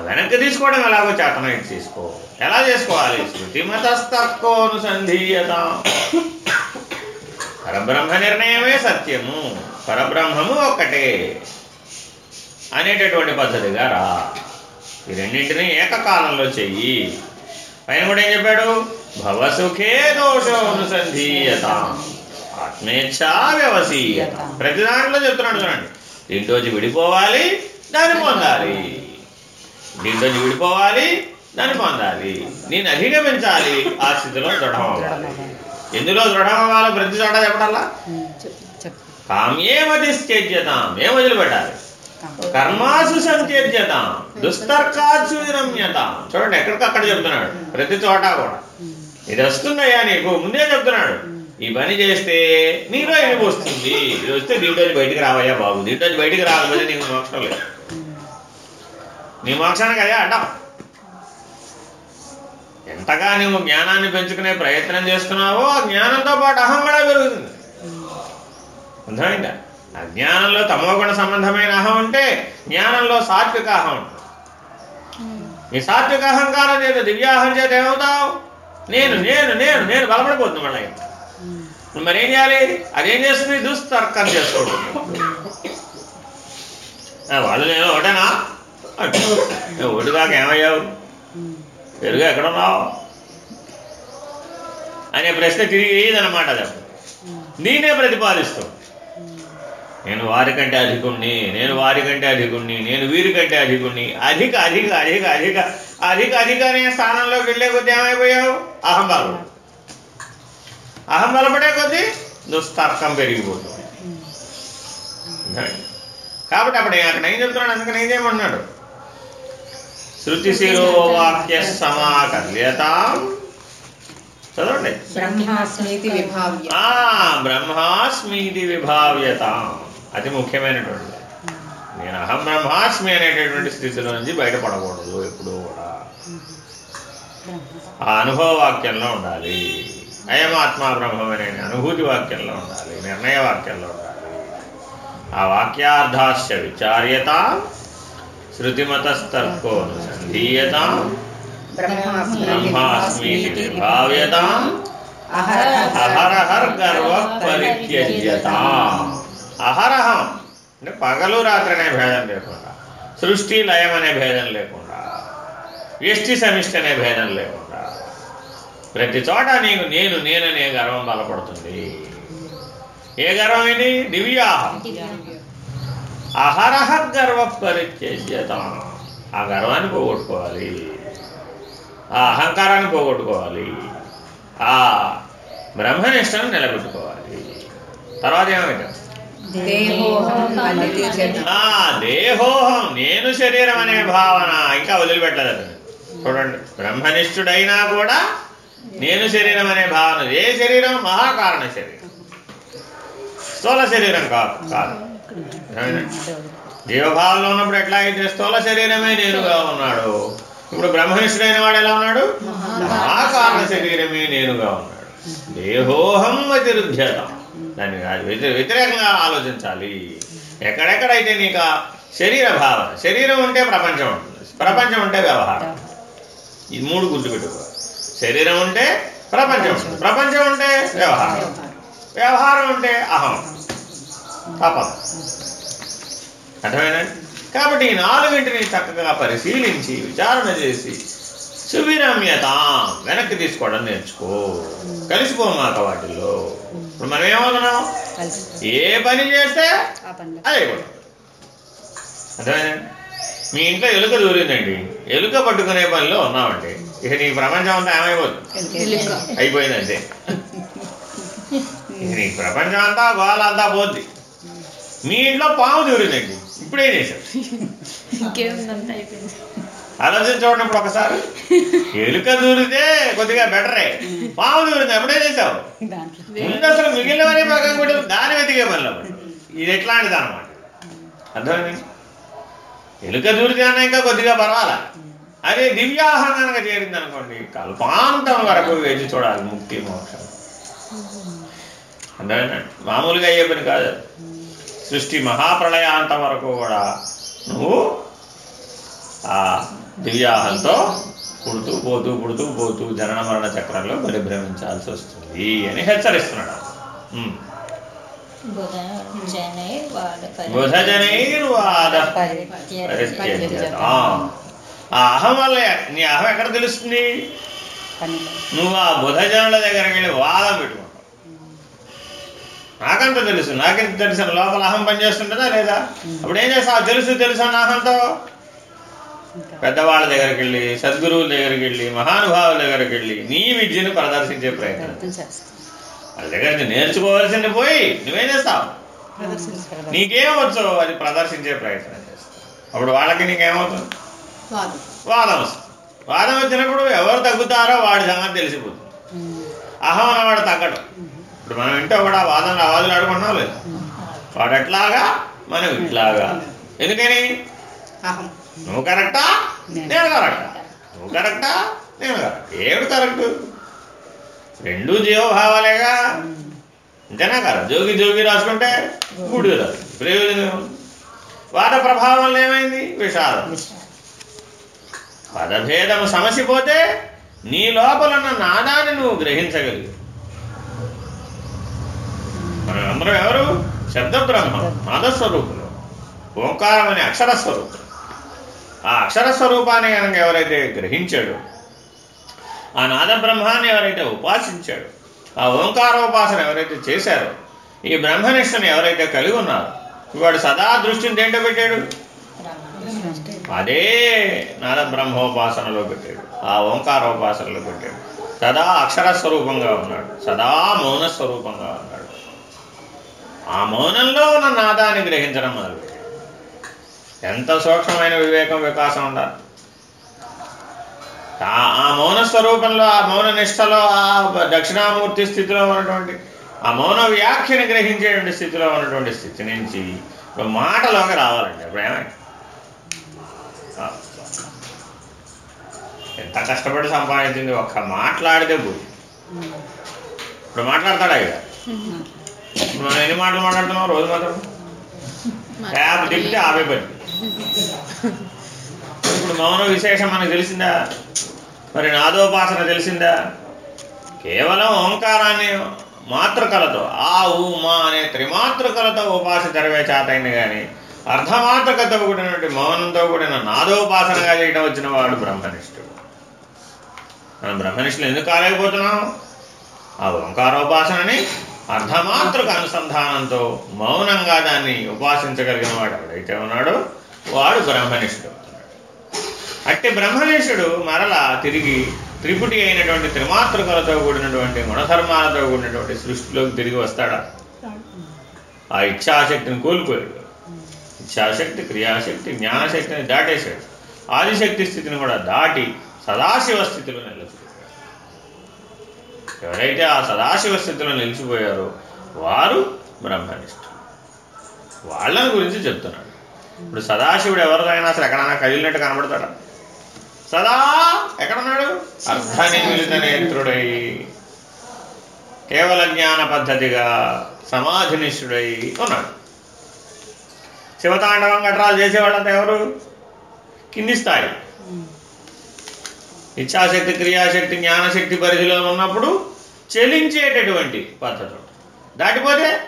వెనక్కి తీసుకోవడం ఎలాగో చేతన తీసుకో. ఎలా చేసుకోవాలి? శృతిమతస్తత్కోనుసంధీయత పరబ్రహ్మ నిర్ణయమే సత్యము. పరబ్రహ్మము ఒక్కటే అనేటటువంటి పద్ధతిగా రా. ఈ రెండింటినీ ఏకకాలంలో చెయ్యి. పైన కూడా ఏం చెప్పాడు? భవసుఖే దోషోనుసంధీయత ఆత్మేచ్ఛా వ్యవసీయత. ప్రతి దాంట్లో చెప్తున్నాడు చూడండి. దీంట్లోంచి విడిపోవాలి దాన్ని పొందాలి. దీంట్లోంచి విడిపోవాలి దాన్ని పొందాలి. నేను అధిగమించాలి. ఆ స్థితిలో దృఢం అవ్వాలి ఎందులో దృఢం అవ్వాలో ప్రతి చోట చెప్పడాలా కామ్యేమతి త్యజ్యతాం ఏం వదిలిపెట్టాలి? కర్మాసు సంత్యజ్యతాం దుస్తర్కాసు విరమ్యతాం. చూడండి ఎక్కడికక్కడ చెప్తున్నాడు. ప్రతి చోట కూడా. ఇది వస్తుందయ్యా నీకు? ముందే చెప్తున్నాడు. ఈ పని చేస్తే నీలో ఇది వస్తుంది? ఇది వస్తే దీంట్లో బయటికి రావయ్యా బాబు. దీంట్లో బయటికి రాకపోతే నీకు మోక్షం లేదు. నీ మోక్షానికి అదే అడ్డం ఎంతగా నువ్వు జ్ఞానాన్ని పెంచుకునే ప్రయత్నం చేస్తున్నావో జ్ఞానంతో పాటు అహం కూడా పెరుగుతుంది. అర్థమైందా? అజ్ఞానంలో తమోగుణ సంబంధమైన అహం ఉంటే జ్ఞానంలో సాత్విక అహం ఉంటుంది. ఈ సాత్విక అహంకారం చేత దివ్యాహం చేత ఏమవుతావు? నేను నేను నేను నేను బలపడిపోతుంది మళ్ళీ. నువ్వు మరేం చేయాలి? అదేం చేస్తుంది? దుస్తర్కం చేసుకోవడం వాళ్ళు నేను ఒకటేనా? నువ్వు ఒకటిగాక ఏమయ్యావు పెరుగా ఎక్కడున్నావు? అనే ప్రశ్న తిరిగి వేయదన్నమాట అది అప్పుడు. దీన్నే ప్రతిపాదిస్తాం. నేను వారికంటే అధికుణ్ణి నేను వారికంటే అధికుణ్ణి నేను వీరికంటే అధికుణ్ణి. అధిక అధిక అధిక అధిక అధిక అధిక అనే స్థానంలోకి వెళ్ళే కొద్దీ ఏమైపోయావు? అహం బలపడు అహం బలపడే కొద్దీ దుస్తర్కం పెరిగిపోతుంది కాబట్టి అప్పుడు అక్కడ ఏం చెప్తున్నాడు? అందుకని ఏం చేయమన్నాడు శృతి శిరోవాక్య సమాకర్యతాం చదవండి. బ్రహ్మాస్మీతి విభావ్య. బ్రహ్మాస్మీతి విభావ్యత. అతి ముఖ్యమైనటువంటి నేను అహం బ్రహ్మాస్మి అనేటటువంటి స్థితిలో నుంచి బయటపడకూడదు ఎప్పుడూ కూడా. ఆ అనుభవ వాక్యంలో ఉండాలి. అయమాత్మా బ్రహ్మం అనే అనుభూతి వాక్యంలో ఉండాలి నిర్ణయ వాక్యంలో ఉండాలి. ఆ వాక్యార్థాశ్చ విచార్యత. పరిత్యజ్యత అహరహం అంటే పగలు రాత్రి అనే భేదం లేకుండా సృష్టి లయం అనే భేదం లేకుండా వ్యష్టి సమిష్టి అనే భేదం లేకుండా ప్రతి చోట నీకు నేను నేననే గర్వం బలపడుతుంది? ఏ గర్వం ఇది దివ్యాహం. అహరహ గర్వ పరిత్యజ్యత ఆ గర్వాన్ని పోగొట్టుకోవాలి. ఆ అహంకారాన్ని పోగొట్టుకోవాలి. ఆ బ్రహ్మనిష్టను నిలబెట్టుకోవాలి. తర్వాత ఏమైతే దేహోహం నేను శరీరం అనే భావన ఇంకా వదిలిపెట్టలేదు అతను. చూడండి బ్రహ్మనిష్ఠుడైనా కూడా నేను శరీరం అనే భావన ఏ శరీరం? మహాకారణ శరీరం. స్థూల శరీరం కాదు. కాదు? జీవభావంలో ఉన్నప్పుడు ఎట్లా అయితే స్థూల శరీరమే నేనుగా ఉన్నాడు. ఇప్పుడు బ్రహ్మనిష్ఠుడైన వాడు ఎలా ఉన్నాడు? మహాకారణ శరీరమే నేనుగా ఉన్నాడు. దేహోహం అతిరుధ్యత దాన్ని వ్యతి- వ్యతిరేకంగా ఆలోచించాలి. ఎక్కడెక్కడైతే నీకు ఆ శరీర భావన శరీరం ఉంటే ప్రపంచం ఉంటుంది. ప్రపంచం ఉంటే వ్యవహారం. ఈ మూడు గుర్తుపెట్టుకో. శరీరం ఉంటే ప్రపంచం ఉంటుంది. ప్రపంచం ఉంటే వ్యవహారం. వ్యవహారం. ఉంటే అహం. తపం అర్థమైనా కాబట్టి ఈ నాలుగింటిని చక్కగా పరిశీలించి విచారణ చేసి సువిరమ్యత వెనక్కి తీసుకోవడం నేర్చుకో. కలిసిపోమాక వాటిల్లో. ఇప్పుడు మనం ఏమవుతున్నాం? ఏ పని చేస్తే అదే అయిపోతుంది అర్థమైనా మీ ఇంట్లో ఎలుక దూరిందండి. ఎలుక పట్టుకునే పనిలో ఉన్నామండి. ఇక నీ ప్రపంచం అంతా ఏమైపోతుంది? అయిపోయింది అంతే ఇక నీ ప్రపంచం అంతా గోళ అంతా పోద్ది. మీ ఇంట్లో పాము దూరిందండి. ఇప్పుడేం చేశారు. చూడనప్పుడు ఒకసారి. ఎలుక దూరితే కొద్దిగా బెటరే. పాము దూరింది ఎప్పుడే చేసావు ముందు అసలు మిగిలినవన్నీ పక్కన కూడా దాని వెతికే పనిలో. ఇది ఎట్లాంటిది అనమాట అర్థమైంది? ఎలుక దూరితే అన్న ఇంకా కొద్దిగా పర్వాలా? అదే దివ్యాహం కనుక చేరింది అనుకోండి కల్పాంతం వరకు వేచి చూడాలి ముక్తి మోక్షం. అర్థమైందండి మామూలుగా అయ్యే పని కాదు. సృష్టి మహాప్రళయాంతం వరకు కూడా నువ్వు ఆ దివ్యాహంతో పుడుతూ పోతూ పుడుతూ పోతూ జనన మరణ చక్రంలో పరిభ్రమించాల్సి వస్తుంది అని హెచ్చరిస్తున్నాడు. ఆ. అహం వల్ల నీ అహం ఎక్కడ తెలుస్తుంది? నువ్వు ఆ బుధజనుల దగ్గరికి వెళ్ళి వాదం పెట్టుకుంటావు నాకంత తెలుసు. నాకెంత తెలుసు? లోపల అహం పనిచేస్తుంటుందా లేదా? అప్పుడు ఏం చేస్తావు? తెలుసు తెలుసు అన్న అహంతో? పెద్దవాళ్ళ దగ్గరికి వెళ్ళి సద్గురువుల దగ్గరికి వెళ్ళి మహానుభావుల దగ్గరికి వెళ్ళి నీ విద్యను ప్రదర్శించే ప్రయత్నం. వాళ్ళ దగ్గర నుంచి నేర్చుకోవాల్సింది పోయి నువ్వేం చేస్తావు? నీకేం వచ్చు? అది ప్రదర్శించే ప్రయత్నం చేస్తావు అప్పుడు వాళ్ళకి నీకేమవుతుంది? వాదం. వాదం వస్తుంది. వాదం వచ్చినప్పుడు ఎవరు తగ్గుతారో వాడి సంగతి తెలిసిపోతుంది. అహం అన్నవాడు తగ్గడం. ఇప్పుడు మనం ఇంట్లో కూడా వాదన వాదులు ఆడుకున్నాం లేదు? వాడు ఎట్లాగా మనం ఇట్లాగా. ఎందుకని? నువ్వు కరెక్టా? నేను. కరెక్టా. నువ్వు కరెక్టా? నేను కరెక్ట్. ఏమిటి కరెక్ట్? రెండు జీవభావాలేగా. అంతేనా కదా? జోగి జోగి రాసుకుంటే గుడి రాదు. ప్రయోజనం? వాద ప్రభావం వల్ల ఏమైంది? విషాదం. పదభేదం సమసిపోతే నీ లోపల ఉన్న నాదాన్ని నువ్వు గ్రహించగలిగి అందరం ఎవరు? శబ్ద బ్రహ్మం నాదస్వరూపులు ఓంకారం అనే అక్షర స్వరూపులు ఆ అక్షర స్వరూపాన్ని కనుక ఎవరైతే గ్రహించాడో ఆ నాద బ్రహ్మాన్ని ఎవరైతే ఉపాసించాడో ఆ ఓంకారోపాసన ఎవరైతే చేశారో ఈ బ్రహ్మనిష్టని ఎవరైతే కలిగి ఉన్నారో వాడు సదా దృష్టిని దేంట్లో పెట్టాడు? అదే నాద బ్రహ్మోపాసనలో పెట్టాడు. ఆ ఓంకారోపాసనలో పెట్టాడు. సదా అక్షర స్వరూపంగా ఉన్నాడు. సదా మౌన స్వరూపంగా ఉన్నాడు. ఆ మౌనంలో ఉన్న నాదాన్ని గ్రహించడం మొదలుపెట్టాడు ఎంత సూక్ష్మమైన వివేకం వికాసం ఉండాలి. ఆ- మౌన స్వరూపంలో ఆ మౌన నిష్టలో ఆ దక్షిణామూర్తి స్థితిలో ఉన్నటువంటి ఆ మౌన వ్యాఖ్యని గ్రహించేటువంటి స్థితిలో ఉన్నటువంటి స్థితి నుంచి ఇప్పుడు మాటలోకి రావాలండి. అప్పుడు ఏమైంది. ఎంత కష్టపడి సంపాదించింది? ఒక్క మాట్లాడితే పోయి. ఇప్పుడు మాట్లాడతాడా ఇక? మనం ఎన్ని మాటలు మాట్లాడుతున్నాం రోజు మాత్రం యాప్ తిప్పితే ఆపే పని ఇప్పుడు మౌన విశేషం మనకు తెలిసిందా? మరి నాదోపాసన తెలిసిందా? కేవలం ఓంకారాన్ని మాతృకలతో ఆ ఊ మా అనే త్రిమాతృకలతో ఉపాసించడమే చేతైంది కానీ అర్ధమాతృకతో కూడినటువంటి మౌనంతో కూడిన నాదోపాసనగా చేయడం వచ్చిన వాడు బ్రహ్మనిష్ఠుడు. మనం బ్రహ్మనిష్ఠులు ఎందుకు కాలేకపోతున్నాం? ఆ ఓంకారోపాసనని అర్ధమాతృక అనుసంధానంతో మౌనంగా దాన్ని ఉపాసించగలిగిన వాడు ఎవడైతే ఉన్నాడో వాడు బ్రహ్మనిష్ఠుడు అట్టి బ్రహ్మనిష్ఠుడు మరలా తిరిగి త్రిపుటి అయినటువంటి త్రిమాతృకలతో కూడినటువంటి గుణధర్మాలతో కూడినటువంటి సృష్టిలోకి తిరిగి వస్తాడా? ఆ ఇచ్ఛాశక్తిని కోల్పోయాడు. ఇచ్ఛాశక్తి క్రియాశక్తి జ్ఞానశక్తిని దాటేశాడు. ఆదిశక్తి స్థితిని కూడా దాటి సదాశివ స్థితిలో నిలిచిపోయాడు. ఎవరైతే ఆ సదాశివ స్థితిలో నిలిచిపోయారో వారు బ్రహ్మనిష్ఠులు. వాళ్ళని గురించి చెప్తున్నాడు. ఇప్పుడు సదాశివుడు ఎవరిదైనా అసలు ఎక్కడైనా కదిలినట్టు కనబడతాడా? సదా ఎక్కడున్నాడు? అర్ధనిమిలిత నేత్రుడై కేవల జ్ఞాన పద్ధతిగా సమాధినిష్ఠుడై ఉన్నాడు. శివతాండవం గట్రాలు చేసేవాళ్ళంతా ఎవరు? కింది స్థాయి. ఇచ్ఛాశక్తి క్రియాశక్తి జ్ఞానశక్తి పరిధిలో ఉన్నప్పుడు చెలించేటటువంటి పద్ధతులు. దాటిపోతే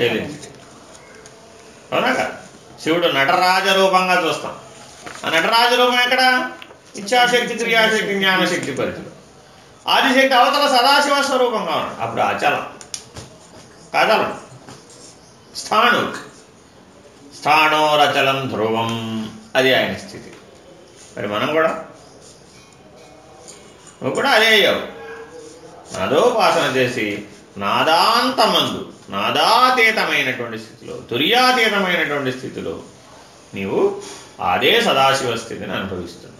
చెలించి. అవునా శివుడు నటరాజ రూపంగా చూస్తాం. ఆ నటరాజ రూపం ఎక్కడ? ఇచ్ఛాశక్తి క్రియాశక్తి జ్ఞానశక్తి పరిధిలో. ఆదిశక్తి అవతల సదాశివ స్వరూపంగా ఉన్నాడు. అప్పుడు అచలం కదలం. స్థాణు స్థాణోరచలం ధ్రువం. అది ఆయన స్థితి. మరి మనం కూడా నువ్వు కూడా అదే అయ్యావు. నాదోపాసన చేసి నాదాంతమందు నాదాతీతమైనటువంటి స్థితిలో తుర్యాతీతమైనటువంటి స్థితిలో నీవు అదే సదాశివ స్థితిని అనుభవిస్తున్నావు.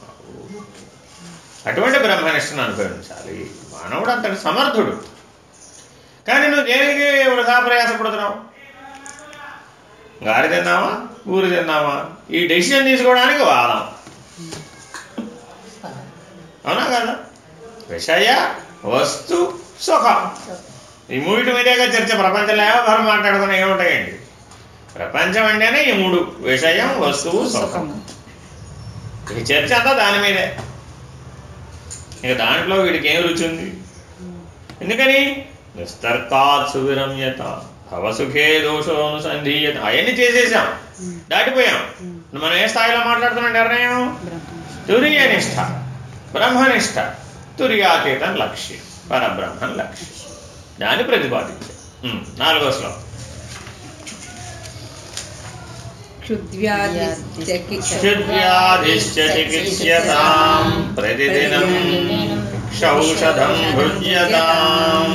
అటువంటి బ్రహ్మనిష్టను అనుభవించాలి. మానవుడు అంతటి సమర్థుడు. కానీ నువ్వు దేనికి వృధా ప్రయాసపడుతున్నావు గారి తిన్నావా? ఊరు తిన్నావా? ఈ డెసిషన్ తీసుకోవడానికి వాదం అవునా కదా? విషయ వస్తు సుఖం. ఈ మూడిటి మీదేగా చర్చ ప్రపంచంలో ఎవరు మాట్లాడుకున్నా ఏముంటాయండి ప్రపంచం అంటేనే ఈ మూడు విషయం వస్తువు సుఖం. ఈ చర్చ అంతా దాని మీదే. ఇక దాంట్లో వీడికి ఏం రుచి ఉంది? ఎందుకని? నిస్తర్కాత్ సువిరమ్యత భవసుఖే దోషోనుసంధీయత అవన్నీ చేసేసాం. దాటిపోయాం. మనం ఏ స్థాయిలో మాట్లాడుతున్నాం నిర్ణయం తురియనిష్ట బ్రహ్మనిష్ట. తుర్యాతీతం లక్ష్యం పరబ్రహ్మం లక్ష్యం దాన్ని ప్రతిపాదించాం ఉమ్, నాలుగో శ్లోకం క్షుద్వ్యాధిశ్చ చికిత్స్యతాం ప్రతిదినం క్షౌషధం భుజ్యతాం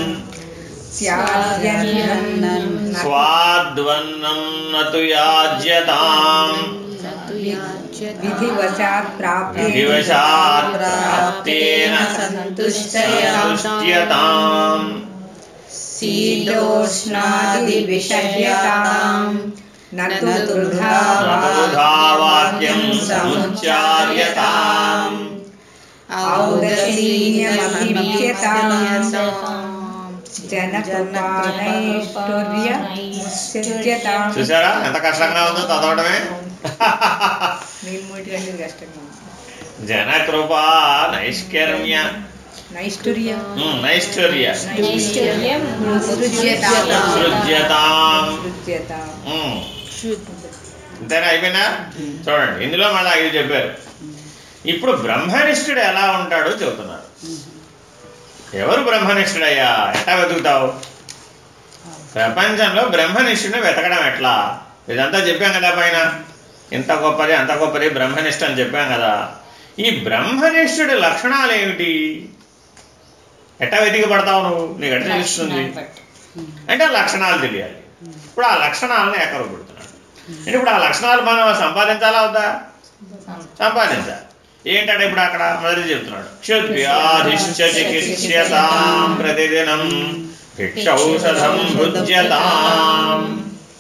స్వాద్వన్నం నతు యాజ్యతాం విధివశాత్ ప్రాప్తే వివశాత్ ప్రాప్తేన సంతుష్టయా సంతుష్ట్యతాం శీతోష్ణాదివిషయతాం నతు దుర్ధా నతుధా వాక్యం సముచ్చార్యతాం ఔదసీన్యమభిప్యతాం జనకృపానైష్టుర్య సిద్ధ్యతాం చూసారా ఎంత కష్టంగా ఉందో చదవడమే జనకృపా నైష్కర్మ్య. నైష్ఠుర్యం. అంతేనా అయిపోయిందా చూడండి ఇందులో మళ్ళీ ఐదు చెప్పారు. ఇప్పుడు బ్రహ్మనిష్ఠుడు ఎలా ఉంటాడో చెబుతున్నారు. ఎవరు బ్రహ్మనిష్ఠుడయ్యా? ఎట్లా వెతుకుతావు? ప్రపంచంలో బ్రహ్మనిష్ఠుడిని వెతకడం ఎట్లా? ఇదంతా చెప్పాం కదా పైన. ఇంత గొప్పది అంత గొప్పది బ్రహ్మనిష్ఠ అని చెప్పాం కదా. ఈ బ్రహ్మనిష్ఠుడి లక్షణాలు ఏమిటి? ఎట్టా వెతికి పడతావు నువ్వు? నీకు ఎట్లా తెలుస్తుంది? అంటే లక్షణాలు తెలియాలి. ఇప్పుడు ఆ లక్షణాలను ఎక్కడ పెడుతున్నాడు అంటే ఇప్పుడు ఆ లక్షణాలు మనం సంపాదించాలా వద్దా? సంపాదించాలి ఏంటంటే ఇప్పుడు అక్కడ మొదటి చెప్తున్నాడు. క్షుద్వ్యాధిశ్చ చికిత్స్యతాం ప్రతిదినం భిక్షౌషధం భుజ్యతాం.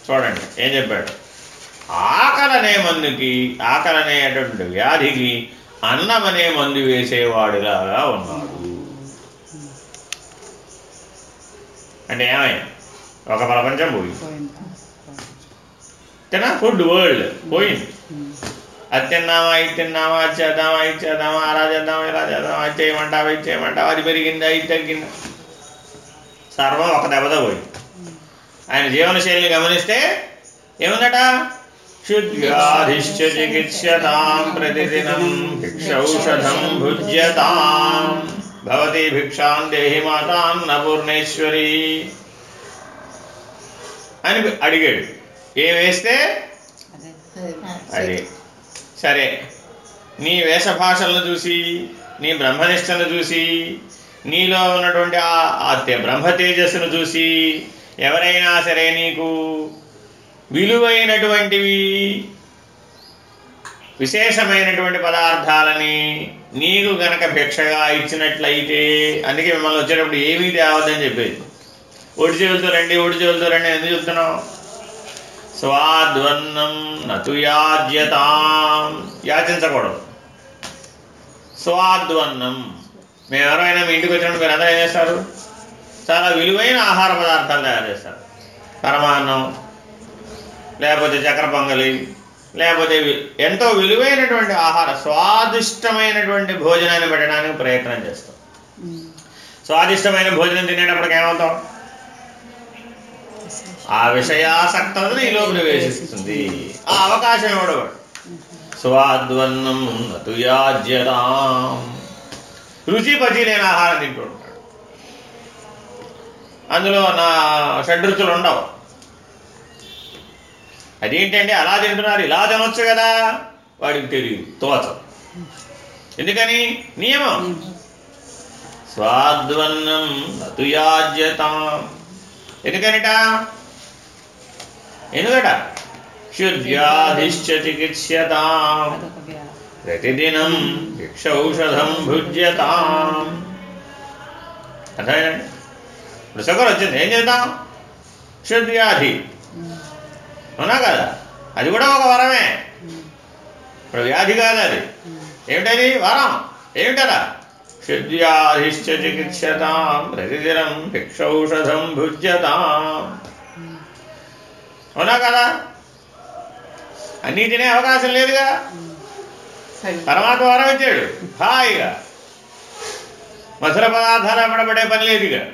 చూడండి ఏం చెప్పాడు? ఆకలనే మందుకి ఆకలనేటువంటి వ్యాధికి అన్నమనే మందు వేసేవాడిలాగా ఉన్నాడు. అంటే ఏమైంది ఒక ప్రపంచం పోయింది. తినా ఫుడ్ వరల్డ్ పోయింది. అది తిన్నామా ఇది తిన్నామా అది చేద్దామా ఇది చేద్దామా అలా చేద్దామా ఇలా చేద్దామా అది చేయమంటావా ఇది చేయమంటావా అది పెరిగిందా ఇది తగ్గిందా? సర్వం ఒక దెబ్బతో పోయింది. ఆయన జీవనశైలిని గమనిస్తే ఏముందట? శుద్ధ్యాధిశ్చ చికిత్సతాం ప్రతిదినం భిక్షౌషధం భుజ్యతాం భవతి భిక్షాం దేహి మాతాం మాతాన్నపూర్ణేశ్వరి అని అడిగాడు। ఏం వేస్తే? అదే। సరే। నీ వేషభాషలను చూసి నీ బ్రహ్మనిష్టను చూసి నీలో ఉన్నటువంటి ఆ బ్రహ్మ తేజస్సును చూసి ఎవరైనా సరే నీకు విలువైనటువంటివి విశేషమైనటువంటి పదార్థాలని నీకు గనక భిక్షగా ఇచ్చినట్లయితే అందుకే మిమ్మల్ని వచ్చేటప్పుడు ఏమీ తేవద్దని చెప్పేది. ఒడి చెబుతూ రండి ఒడి చెబుతూ రండి ఎందుకు చెప్తున్నావు? స్వాద్వన్నం నతు యాజ్యతాం. యాచించకూడదు. స్వాద్వన్నం. మేము ఎవరైనా మీ ఇంటికి వచ్చినప్పుడు మీరు అందరూ ఏం చేస్తారు? చాలా విలువైన ఆహార పదార్థాలు తయారు చేస్తారు. పరమాన్నం లేకపోతే చక్కెర పొంగలి లేకపోతే ఎంతో విలువైనటువంటి ఆహార స్వాదిష్టమైనటువంటి భోజనాన్ని పెట్టడానికి ప్రయత్నం చేస్తాం. స్వాదిష్టమైన భోజనం తినేటప్పటికి ఏమవుతాం? ఆ విషయాసక్తత నీలో ప్రవేశిస్తుంది ఆ అవకాశం ఇవ్వడవాడు స్వాద్వన్నం నతుయాజ్యతాం రుచి పచి లేని ఆహారం తింటూ ఉంటాడు అందులో నా షడ్రుచులు ఉండవు. అదేంటంటే అలా తింటున్నారు ఇలా తినొచ్చు కదా? వాడికి తెలియదు. తోచదు ఎందుకని? నియమం. స్వాద్వన్నం నతుయాజ్యతాం ఎందుకనిట? ఎందుకట? శుద్ధ్యాధిశ్చ చికిత్స్యతాం. ప్రతిదినం భిక్షౌషధం భుజ్యతాం. అర్థమైందండి? ఇప్పుడు షుగర్ వచ్చింది. ఏం చేద్దాం శుద్ధ్యాధి. అవునా కదా? అది కూడా ఒక వరమే. ఇప్పుడు వ్యాధి కాదు అది. ఏమిటది? వరం. ఏమిటరా శుద్ధ్యాధిశ్చ చికిత్సతాం ప్రతిదినం భిక్షౌషధం భుజ్యతాం. అవునా కదా? అన్నీ తినే అవకాశం లేదుగా. పరమాత్మ వరం ఇచ్చాడు. హాయిగా. మధుర పదార్థాలు అమ్మడబడే పని లేదుగా.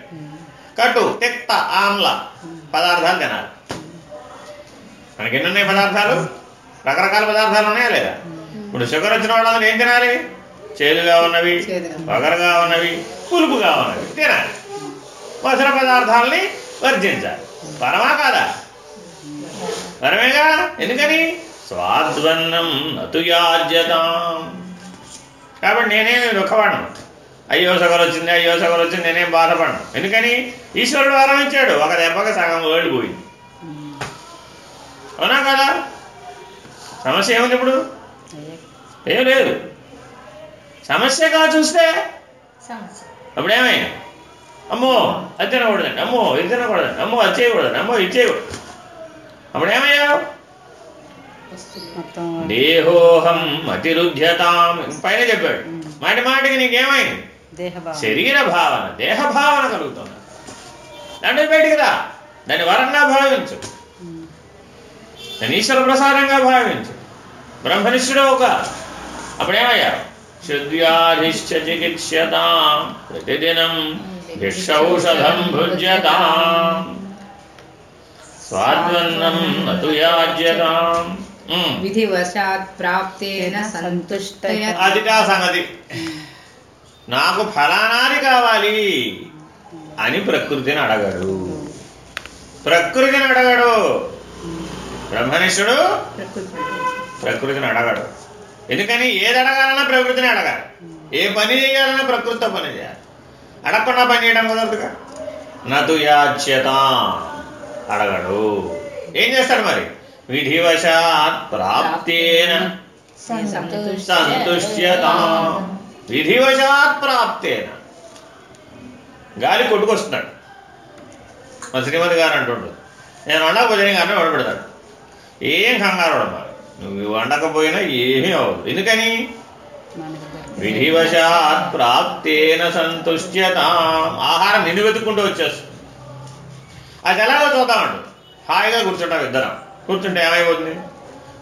కట్టు తిక్త ఆమ్ల పదార్థాలు తినాలి. మనకి ఎన్ని ఉన్నాయి పదార్థాలు? రకరకాల పదార్థాలు ఉన్నాయా లేదా? ఇప్పుడు షుగర్ వచ్చిన వాళ్ళందరూ ఏం తినాలి? చేదుగా ఉన్నవి. వగరగా ఉన్నవి పులుపుగా ఉన్నవి తినాలి. మధుర పదార్థాలని వర్జించాలి. పరమా కాదా? పరమేగా? ఎందుకని? స్వాద్వన్నం కాబట్టి నేనేమి దుఃఖపడను. అయ్యో సగలు వచ్చింది అయ్యో సగలు వచ్చింది నేనేం బాధపడను. ఎందుకని? ఈశ్వరుడు వరం ఇచ్చాడు ఒక దెబ్బకి సగం వరల్డ్ పోయింది. అవునా కదా? సమస్య ఏముంది ఇప్పుడు? ఏం లేదు. సమస్యగా చూస్తే? అప్పుడు ఏమైంది అమ్మో అది తినకూడదండి. అమ్మో ఇది తినకూడదండి. అమ్మో అది చేయకూడదండి. అమ్మో ఇది చేయకూడదు. అప్పుడు ఏమయ్యావు మొత్తం దేహోహం అతిరుధ్యతాం పైన చెప్పాడు. మాటి మాటికి నీకేమైంది? శరీర భావన. దేహ భావన కలుగుతుంది. దాంట్లో బయటికి రా దాన్ని వరంగా భావించు. దాన్ని ఈశ్వర ప్రసాదంగా భావించు. బ్రహ్మనిష్ఠుడు ఒక. అప్పుడేమయ్యా శుద్ధ్యాధిశ్చ చికిత్స్యతాం ప్రతిదినం భిక్షౌషధం భుజ్యతాం. స్వాద్వన్నం నతుయాజ్యతాం ఉమ్. విధివశాత్ ప్రాప్తేన సంతుష్టయ అదిగా సంగతి. నాకు ఫలానాది కావాలి అని ప్రకృతిని అడగడు. ప్రకృతిని అడగడు. బ్రహ్మనిష్ఠుడు ప్రకృతిని అడగడు. ఎందుకని? ఏది అడగాలన్నా ప్రకృతిని అడగాలి. ఏ పని చేయాలన్నా ప్రకృతితో పని చేయాలి. అడగకుండా పని చేయడం కుదరదుగా? నతు యాచ్యత అడగడు. ఏం చేస్తాడు మరి? విధివశాత్ ప్రాప్తేన సంతుష్యత విధివశాత్ ప్రాప్తేన. గాలి కొట్టుకొస్తున్నాడు. మా శ్రీమతి గారు అంటుండు నేను అన్నా నీకు అన్నం వండబెడతాడు ఏం కంగారు పడమా నువ్వు వండకపోయినా ఏమీ అవ్వదు. ఎందుకని? విధివశాత్ ప్రాప్తేన సంతుష్ట్యత. ఆహారం నిన్ను వెతుక్కుంటూ వచ్చేస్తుంది. అది ఎలాగో చూద్దామంటు హాయిగా కూర్చుంటాం ఇద్దరం. కూర్చుంటే ఏమైపోతుంది?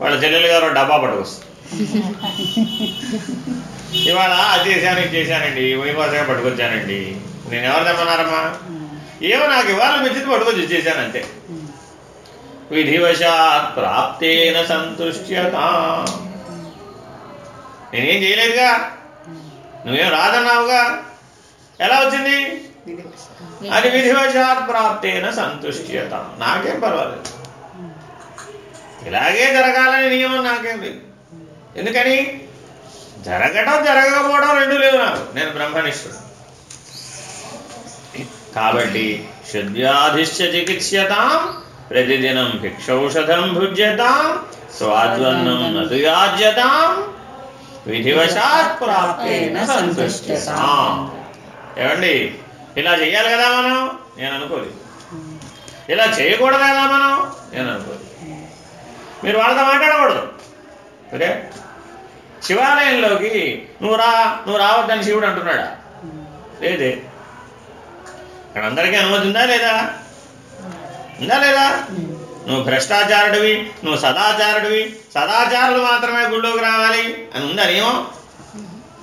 వాళ్ళ చెల్లెలు గారు డబ్బా పట్టుకొస్తుంది. ఇవాళ అది చేశాను ఇది చేశానండి. వైవాసగా పట్టుకొచ్చానండి. నేను ఎవరు తెమ్మన్నారమ్మా ఏమో నాకు ఇవాళ మెచ్చింది పట్టుకొచ్చి చేశాను అంతే. విధివశాత్ ప్రాప్తేన సంతుష్ట్యత. నేనేం చేయలేదుగా. నువ్వేం రాదన్నావుగా. ఎలా వచ్చింది? అది విధివశాత్ ప్రాప్తేన సంతుష్ట్యత. నాకేం పర్వాలేదు. ఇలాగే జరగాలని నియమం నాకేం లేదు. ఎందుకని? జరగటం జరగకపోవడం రెండు లేవు నాకు. నేను బ్రహ్మనిష్ఠుడు. కాబట్టి ప్రతిదినం భిక్షౌషధం భుజ్యతాం స్వాద్వన్నం నదుయాజ్యతాం విధివశాత్ ప్రాప్తేన సంతుష్ట్యతాం ఏమండి? ఇలా చెయ్యాలి కదా మనం? నేను అనుకోలేదు. ఇలా చేయకూడదు కదా మనం? నేను అనుకోలేదు. మీరు వాళ్ళతో మాట్లాడకూడదు. ఓకే? శివాలయంలోకి నువ్వు రా నువ్వు రావద్దని శివుడు అంటున్నాడా? లేదే. అక్కడ అందరికీ అనుమతి ఉందా లేదా? ఉందా లేదా? నువ్వు భ్రష్టాచారుడివి నువ్వు సదాచారుడివి. సదాచారులు మాత్రమే గుళ్ళోకి రావాలి అని ఉందా నియమం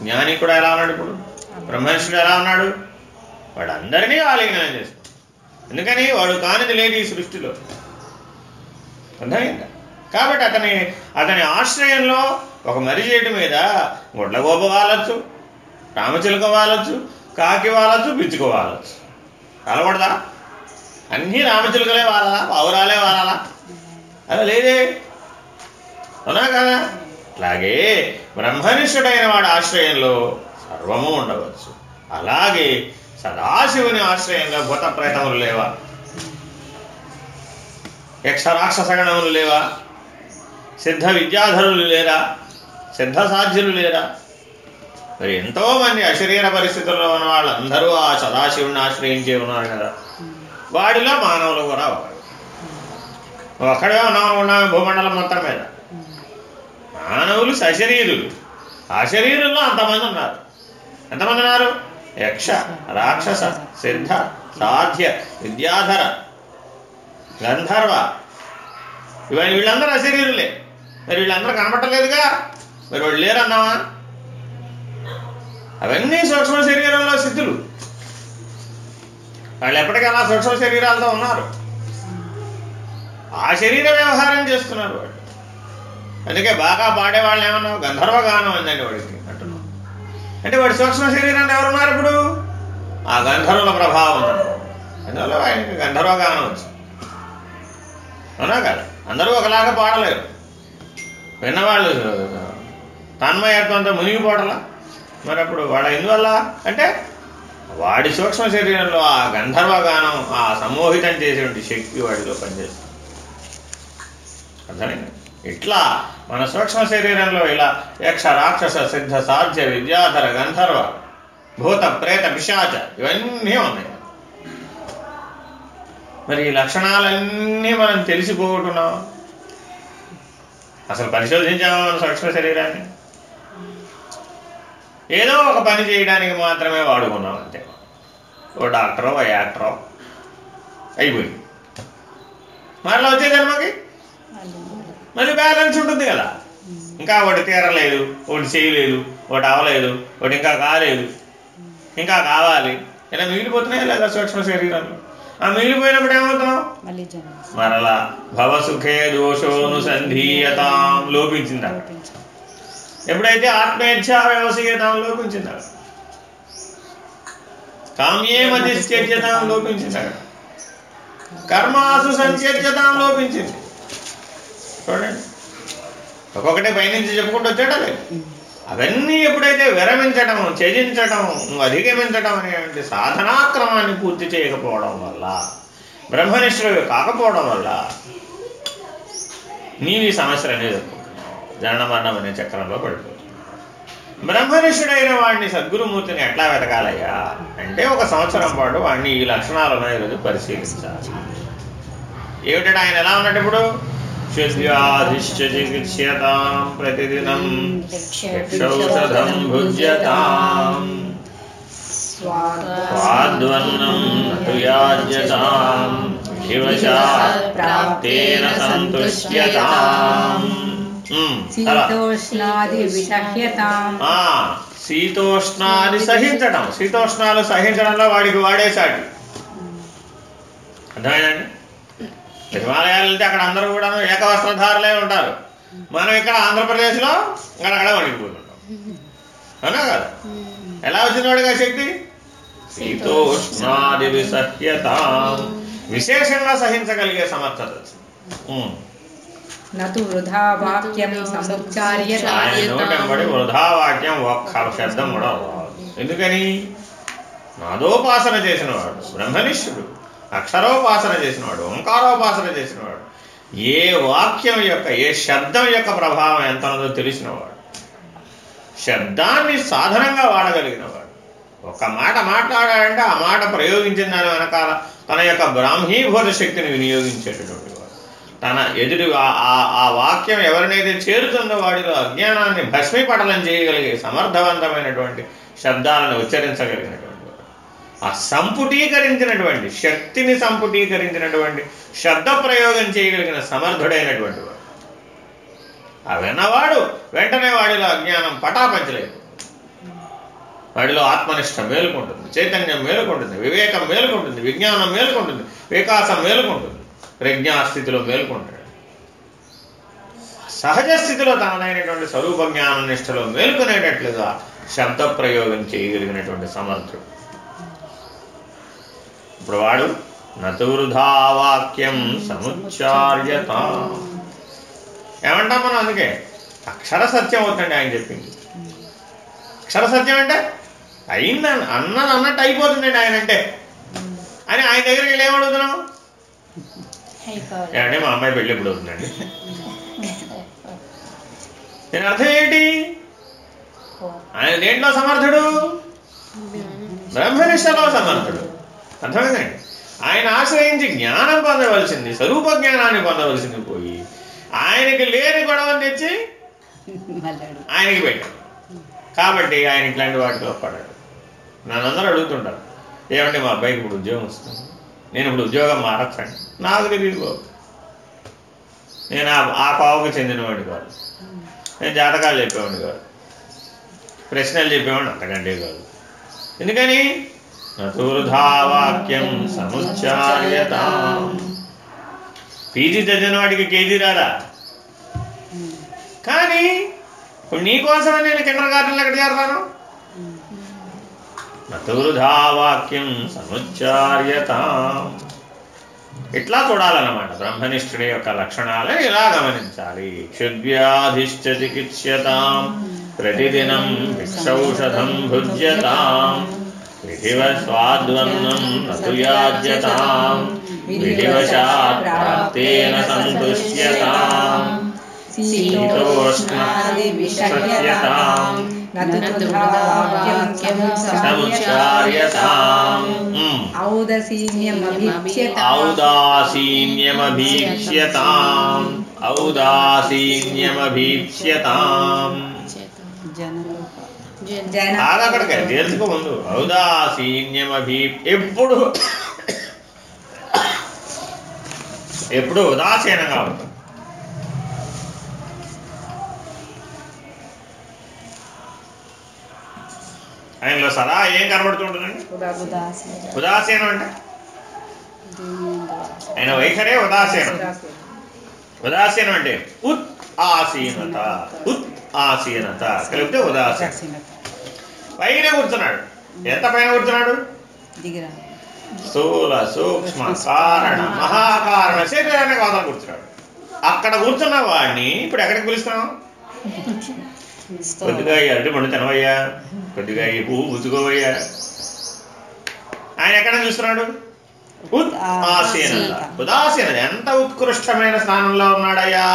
జ్ఞాని కూడా ఎలా ఉన్నాడు ఇప్పుడు? బ్రహ్మనిష్ఠుడు ఎలా ఉన్నాడు? వాడు అందరినీ ఆలింగనం చేస్తాడు. ఎందుకని? వాడు కానిది లేదు ఈ సృష్టిలో. అర్థమైందా? కాబట్టి అతని అతని ఆశ్రయంలో ఒక మర్రి చేయటం మీద గుడ్లగోప వాలచ్చు రామచిలుక వాలచ్చు కాకి వాలచ్చు పిచ్చుక వాలచ్చు. కలబడదా అన్నీ రామచిలుకలే వాలాలా పావురాలే వారాలా? అలా లేదే. అవునా కదా? అలాగే బ్రహ్మనిష్ఠుడైన వాడి ఆశ్రయంలో సర్వము ఉండవచ్చు. అలాగే సదాశివుని ఆశ్రయంలో భూత ప్రేతములు లేవా? యక్షరాక్షసగణములు లేవా? సిద్ధ విద్యాధరులు లేరా? సిద్ధ సాధ్యులు లేరా? మరి ఎంతో మంది అశరీర పరిస్థితుల్లో ఉన్న వాళ్ళందరూ ఆ సదాశివుని ఆశ్రయించే ఉన్నారు కదా వాడిలో మానవులు కూడా ఒకడు ఒక్కడే ఉన్నావు ఉన్నావు భూమండలం మొత్తం మీద. మానవులు సశరీరులు. అశరీరుల్లో అంతమంది ఉన్నారు. ఎంతమంది ఉన్నారు? యక్ష రాక్షస సిద్ధ సాధ్య విద్యాధర గంధర్వ. ఇవన్నీ వీళ్ళందరూ అశరీరులే. మరి వీళ్ళందరూ కనపట్టలేదుగా మరి వాళ్ళు లేరన్నావా? అవన్నీ సూక్ష్మ శరీరంలో సిద్ధులు. వాళ్ళు ఎప్పటికీ అలా సూక్ష్మ శరీరాలతో ఉన్నారు. ఆ శరీర వ్యవహారం చేస్తున్నారు వాళ్ళు. అందుకే బాగా పాడేవాళ్ళు ఏమన్నావు? గంధర్వగానం అందండి వాడికి. అంటున్నాం అంటే వాడి సూక్ష్మ శరీరాన్ని ఎవరున్నారు ఇప్పుడు? ఆ గంధర్వుల ప్రభావం అందువల్ల ఆయనకి గంధర్వ గానం వచ్చింది. అవునా కదా? అందరూ ఒకలాగా పాడలేరు. విన్నవాళ్ళు తన్మయత్వంతో మునిగిపోవటలా మరి అప్పుడు వాడు ఎందువల్ల? అంటే వాడి సూక్ష్మ శరీరంలో ఆ గంధర్వగానం ఆ సమ్మోహితం చేసేటువంటి శక్తి వాడిలో పనిచేస్తుంది. అర్థమైంది? ఇట్లా మన సూక్ష్మ శరీరంలో ఇలా యక్ష రాక్షస సిద్ధ సాధ్య విద్యాధర గంధర్వ భూత ప్రేత పిశాచ ఇవన్నీ ఉన్నాయి. మరి ఈ లక్షణాలన్నీ మనం తెలిసిపోతున్నాం అసలు పరిశోధించామా మన సూక్ష్మ శరీరాన్ని? ఏదో ఒక పని చేయడానికి మాత్రమే వాడుకున్నాం అంతే. ఓ డాక్టరో ఓ యాక్టరో. అయిపోయింది. మరలా వచ్చే జన్మకి? మళ్ళీ బ్యాలెన్స్ ఉంటుంది కదా. ఇంకా ఒకటి తీరలేదు ఒకటి చేయలేదు ఒకటి అవ్వలేదు ఒకటి ఇంకా కాలేదు ఇంకా కావాలి. ఇలా మిగిలిపోతున్నాయి లేదా సూక్ష్మ శరీరంలో? ఆ మిగిలిపోయినప్పుడు ఏమవుతున్నాం మరలా భవసుఖే దోషోనుసంధీయతాం. లోపించింది? అక్కడ ఎప్పుడైతే ఆత్మేచ్ఛా వ్యవసాయతాం లోపించింది అక్కడ కామ్యే మధ్యత్యజ్యతాం లోపించింది అక్కడ కర్మాసు సంత్యజ్యతాం లోపించింది. చూడండి. ఒక్కొక్కటే పైనుంచి చెప్పుకుంటూ వచ్చాడా అవన్నీ ఎప్పుడైతే విరమించడం త్యజించడం నువ్వు అధిగమించడం అనేటువంటి సాధనాక్రమాన్ని పూర్తి చేయకపోవడం వల్ల బ్రహ్మనిష్ఠుడు కాకపోవడం వల్ల నీవి సమస్యలు అనేది జననమరణం అనే చక్రంలో పడిపోతుంది బ్రహ్మనిషుడైన వాడిని సద్గురుమూర్తిని ఎట్లా వెతకాలయ్యా? అంటే ఒక సంవత్సరం పాటు వాడిని ఈ లక్షణాలను ఈరోజు పరిశీలించాలి. ఏమిటంటే ఆయన ఎలా ఉన్నట్టు ఇప్పుడు? శుద్ధ్యాధిష్ట చికిత్స్యతాం ప్రతిదినం. యక్షౌషధం భుజ్యతాం. స్వాద్వన్నం యాజ్యతాం. శివశాత్ ప్రాప్తేన సంతుష్యతాం. శీతోష్ణాది సహించడం. శీతోష్ణాలు సహించడంలో వాడికి వాడేసాటి అర్థమైందండి? హిమాలయాలు వెళ్తే అక్కడ అందరూ కూడా ఏకవస్త్రధారులే ఉంటారు. మనం ఇక్కడ ఆంధ్రప్రదేశ్లో అక్కడక్కడ వణికిపోతుంటాం అవునా కదా? ఎలా వచ్చింది వాడికి ఆ శక్తి? శీతోష్ణాది విసహ్యత. విశేషంగా సహించగలిగే సమర్థత వృధా వాక్యం సముచ్చార్యత ఆయన నోటంబడి వృధా వాక్యం శబ్దం కూడా ఎందుకని? నాదోపాసన చేసినవాడు బ్రహ్మనిష్ఠుడు అక్షరోపాసన చేసినవాడు ఓంకారోపాసన చేసినవాడు ఏ వాక్యం యొక్క ఏ శబ్దం యొక్క ప్రభావం ఎంత ఉన్నదో తెలిసినవాడు శబ్దాన్ని సాధనంగా వాడగలిగినవాడు. ఒక మాట మాట్లాడాడంటే ఆ మాట ప్రయోగించిన దాని వెనకాల తన యొక్క బ్రాహ్మీభూత శక్తిని వినియోగించేటటువంటి తన ఎదుటి ఆ- ఆ- వాక్యం ఎవరినైతే చేరుతుందో వాడిలో అజ్ఞానాన్ని భస్మీపటనం చేయగలిగే సమర్థవంతమైనటువంటి శబ్దాలను ఉచ్చరించగలిగినటువంటి ఆ సంపుటీకరించినటువంటి శక్తిని సంపుటీకరించినటువంటి శబ్ద ప్రయోగం చేయగలిగిన సమర్థుడైనటువంటి వాడు. ఆ విన్నవాడు వెంటనే వాడిలో అజ్ఞానం పటాపంచలేదు. వాడిలో ఆత్మనిష్ట మేలుకుంటుంది చైతన్యం మేలుకుంటుంది వివేకం మేలుకుంటుంది విజ్ఞానం మేలుకుంటుంది వికాసం మేలుకుంటుంది. ప్రజ్ఞాస్థితిలో మేల్కొంటాడు. సహజ స్థితిలో తనదైనటువంటి స్వరూప జ్ఞాన నిష్టలో మేల్కొనేటట్లుగా శబ్ద ప్రయోగం చేయగలిగినటువంటి సమర్థుడు. ఇప్పుడు వాడు నతువృధావాక్యం సముచార్యత ఏమంటాం మనం అందుకే? అక్షర సత్యం అవుతుంది ఆయన చెప్పింది. అక్షర సత్యం అంటే అయిందని అన్నది అన్నట్టు అయిపోతుందండి ఆయన అంటే. అని ఆయన దగ్గరికి వెళ్ళి ఏమంటే మా అమ్మాయి పెళ్ళి ఎప్పుడు అవుతుందండి? దీని అర్థం ఏంటి? ఆయన దేంట్లో సమర్థుడు? బ్రహ్మనిష్టలో సమర్థుడు. అర్థమైందండి? ఆయన ఆశ్రయించి జ్ఞానం పొందవలసింది స్వరూప జ్ఞానాన్ని పొందవలసింది పోయి ఆయనకి లేని గొడవని తెచ్చి ఆయనకి పెట్టాడు. కాబట్టి ఆయన ఇట్లాంటి వాటిలో పడాడు నన్ను అందరూ అడుగుతుంటారు ఏమంటే మా అబ్బాయికి ఇప్పుడు ఉద్యోగం వస్తుంది? నేను ఇప్పుడు ఉద్యోగం మారచ్చండి. నాకు తెలియదు నేను ఆ- కోవకు పావుకు చెందినవాడిని కాదు. నేను జాతకాలు చెప్పేవాడిని కాదు. ప్రశ్నలు చెప్పేవాడిని అంతకంటే కాదు. ఎందుకని? నతుర్ధావాక్యం సముచ్చార్యత పీజీ చదివిన వాడికి కేజీ రాదా? కానీ ఇప్పుడు నీకోసం నేను కిండర్ గార్డెన్లో ఎక్కడ చేరతాను? నతుర్ధావాక్యం సముచ్చార్యత ఇట్లా చూడాలన్నమాట బ్రహ్మనిష్ఠుడి యొక్క లక్షణాలను ఇలా గమనించాలి. క్షుద్వ్యాధిష్ట చికిత్స్యతాం ప్రతిదినం భిక్షౌషధం భుజ్యతాం విధివ స్వాద్వన్నం నతు యాజ్యతాం విధివశాత్ ప్రాప్తేన సంతుష్యతాం శీతోష్ణాది విషహ్యతాం ఔదాసీన్యమభీక్ష్యతాం ఔదాసీన్యమభీక్ష్యతాం జన ఆగా అక్కడికి తెలుసుకో ముందు ఔదాసీన్యమభీ ఎప్పుడు ఎప్పుడు ఉదాసీనంగా ఉంటుంది ఆయనలో సదా ఏం కనబడుతుంటుందండి? ఉదాసీనం అంటే? ఆయన వైఖరే ఉదాసీనం ఉదాసీనం అంటే ఉత్ ఆసీనత ఉత్ ఆసీనత. కలిపితే ఉదాసీనం పైన కూర్చున్నాడు. ఎంత పైన కూర్చున్నాడు? స్థూల సూక్ష్మ కారణ మహాకారణ శరీరానికి అవతల కూర్చున్నాడు. అక్కడ కూర్చున్న వాడిని ఇప్పుడు ఎక్కడికి పిలుస్తున్నాం కొద్దిగా అరటి పండు తినవయ్యా కొద్దిగా ఈ పువ్వు పుచ్చుకోవయ్యా. ఆయన ఎక్కడ చూస్తున్నాడు? ఉదాసీనత ఎంత ఉత్కృష్టమైన స్థానంలో ఉన్నాడయ్యా?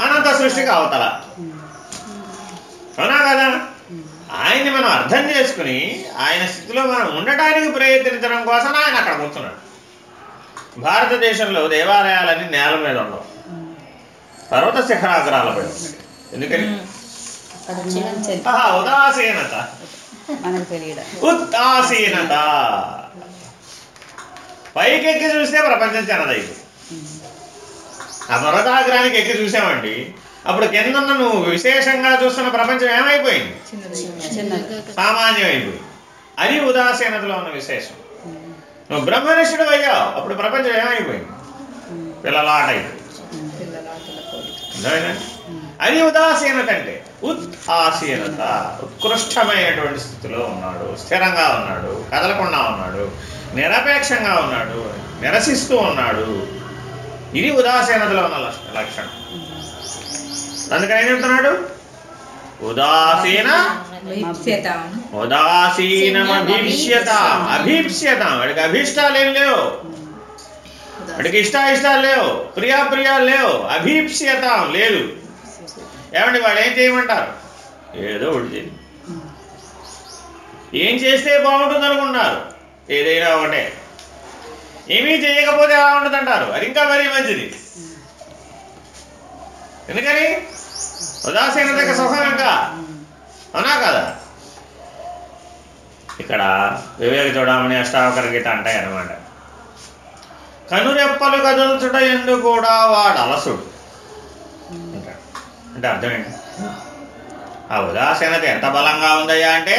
అనంత సృష్టికి అవతల. అవునా కదా? ఆయన్ని మనం అర్థం చేసుకుని ఆయన స్థితిలో మనం ఉండటానికి ప్రయత్నించడం కోసం ఆయన అక్కడ కూర్చున్నాడు. భారతదేశంలో దేవాలయాలన్నీ నేల మీద ఉండవు. పర్వత శిఖరాగ్రాలపై. ఎందుకని? ఉదాసీనత. మనకు తెలియడం ఉత్తాసీనత. పైకెక్కి చూస్తే ప్రపంచం చిన్నదైంది ఆ పర్వతాగ్రానికి ఎక్కి చూసామండి. అప్పుడు కింద నువ్వు విశేషంగా చూస్తున్న ప్రపంచం ఏమైపోయింది? చిన్నది. సామాన్యం అయిపోయింది అది ఉదాసీనతలో ఉన్న విశేషం. నువ్వు బ్రహ్మనిష్ఠుడు అయ్యావు. అప్పుడు ప్రపంచం ఏమైపోయింది? పిల్లలాట అయిపోయింది పిల్లల ఆటల కోరిక అర్థమైందా? అది ఉదాసీనత అంటే. ఉత్ఆసీనత ఉత్కృష్టమైనటువంటి స్థితిలో ఉన్నాడు స్థిరంగా ఉన్నాడు కదలకుండా ఉన్నాడు నిరపేక్షంగా ఉన్నాడు నిరసిస్తూ ఉన్నాడు. ఇది ఉదాసీనతలో ఉన్న లక్ష- లక్షణం. అందుకని ఏం చెప్తున్నాడు? ఉదాసీన వైప్స్యత ఉదాసీనమభీప్స్యత అభీప్స్యత. వాడికి అభీష్టాలు ఏం లేవు. వాడికి ఇష్టాయిష్టాలు లేవు. ప్రియాప్రియాలు లేవు. అభీప్స్యత. లేదు. ఏమండి వాడు ఏం చేయమంటారు? ఏదో ఒకటి చేయి ఏం చేస్తే బాగుంటుంది అనుకున్నారు ఏదైనా ఒకటే. ఏమీ చేయకపోతే ఎలా ఉంటుంది అంటారు అది ఇంకా మరీ మంచిది. ఎందుకని? ఉదాసీనతకి సుఖం ఇంకా అవునా కదా? ఇక్కడ వివేక చూడమని అష్టావకర గీత అంటాయి అన్నమాట కనురెప్పలు కదుల్చుట ఎందు కూడా వాడు అలసుడు. అంటాడు. అంటే అర్థమేంటి ఆ ఉదాసీనత ఎంత బలంగా ఉందయ్యా అంటే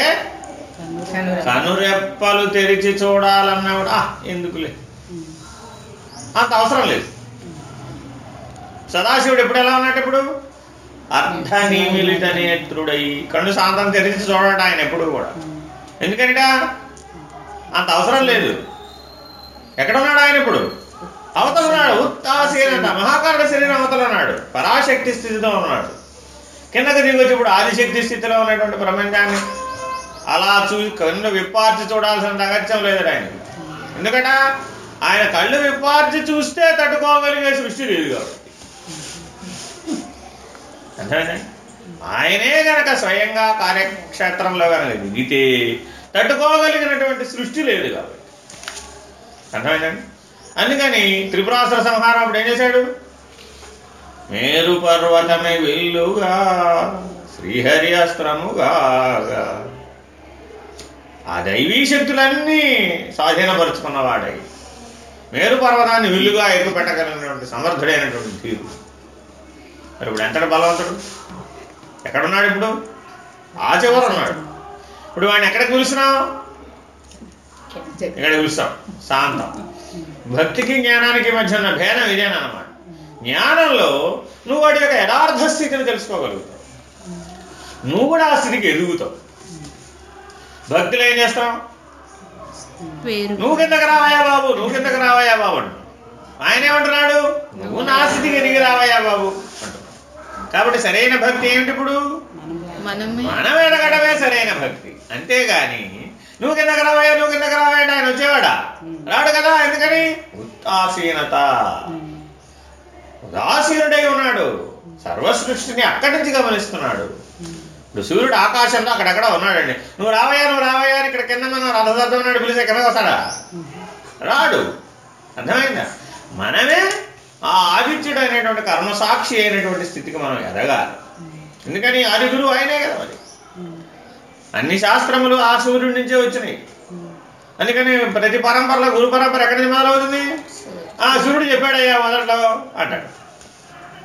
కనురెప్పలు తెరిచి చూడాలన్నా ఆ ఎందుకులే? అంత అవసరం లేదు. సదాశివుడు ఎప్పుడు ఎలా ఉన్నట్టు ఇప్పుడు? అర్ధ నిమిలిత నేత్రుడై కళ్ళు శాంతం తెరిచి చూడట ఆయన ఎప్పుడు కూడా. ఎందుకంటే అంత అవసరం లేదు. ఎక్కడ ఉన్నాడు ఆయన ఇప్పుడు? అవతల ఉన్నాడు ఉత్తాసీనత మహాకారణ శరీరం అవతల ఉన్నాడు పరాశక్తి స్థితిలో ఉన్నాడు. కిందకి దిగి వచ్చి ఇప్పుడు ఆదిశక్తి స్థితిలో ఉన్నటువంటి ప్రపంచాన్ని అలా చూ కన్ను విప్పార్చి చూడాల్సిన అగత్యం లేదు ఆయన. ఎందుకంటే? ఆయన కళ్ళు విప్పార్చి చూస్తే తట్టుకోగలిగే సృష్టి లేదు కాబట్టి. ఆయనే గనక స్వయంగా కార్యక్షేత్రంలో కనుక దిగితే తట్టుకోగలిగినటువంటి సృష్టి లేదు కాబట్టి. అర్థమైందండి అందుకని త్రిపురాసుర సంహారం అప్పుడు ఏం చేశాడు? మేరు పర్వతమే విల్లుగా శ్రీహరి అస్త్రముగా ఆ దైవీ శక్తులన్నీ స్వాధీనపరుచుకున్నవాడై మేరు పర్వతాన్ని విల్లుగా ఎక్కుపెట్టగలిగినటువంటి సమర్థుడైనటువంటి తీరు మరి ఇప్పుడు ఎంతటి బలవంతుడు? ఎక్కడున్నాడు ఇప్పుడు? ఆ చివర ఉన్నాడు ఇప్పుడు వాడిని ఎక్కడ పిలుస్తున్నాం ఇక్కడ పిలుస్తాం శాంతం. భక్తికి జ్ఞానానికి మధ్య ఉన్న భేదం ఇదేనమాట జ్ఞానంలో నువ్వు వాడి యొక్క యథార్థ స్థితిని తెలుసుకోగలుగుతావు. నువ్వు కూడా ఆ స్థితికి ఎదుగుతావు. భక్తిలో ఏం చేస్తావు నువ్వు కిందకి రావయ్యా బాబు నువ్వు కిందకి రావయ్యా బాబు అంటు ఆయన ఏమంటున్నాడు? నువ్వు నా స్థితికి దిగి రావయ్యా బాబు కాబట్టి సరైన భక్తి ఏమిటి ఇప్పుడు? మనం ఎదగడమే సరైన భక్తి. అంతేగాని నువ్వు కిందకి రావయ్యా నువ్వు కిందకి రావయ్యా అంటే ఆయన వచ్చేవాడా? రాడు కదా ఎందుకని? ఉదాసీనత ఉదాసీనుడై ఉన్నాడు. సర్వసృష్టిని అక్కడి నుంచి గమనిస్తున్నాడు. ఇప్పుడు సూర్యుడు ఆకాశంలో అక్కడక్కడ ఉన్నాడండి. నువ్వు రావయ్యా నువ్వు రావయ్యా ఇక్కడ కింద మనం రథదర్థం ఉన్నాడు పిలిస్తే కిందకి వస్తాడా? రాడు. అర్థమైందా? మనమే ఆ ఆదిత్యుడు అనేటువంటి కర్మసాక్షి అయినటువంటి స్థితికి మనం ఎదగాలి. ఎందుకని? ఆది గురువు ఆయనే కదా మరి. అన్ని శాస్త్రములు ఆ సూర్యుడి నుంచే వచ్చినాయి. అందుకని ప్రతి పరంపరలో గురు పరంపర ఎక్కడి నుంచి మొదలవుతుంది ఆ సూర్యుడు చెప్పాడయ్యా మొదట్లో అంటాడు.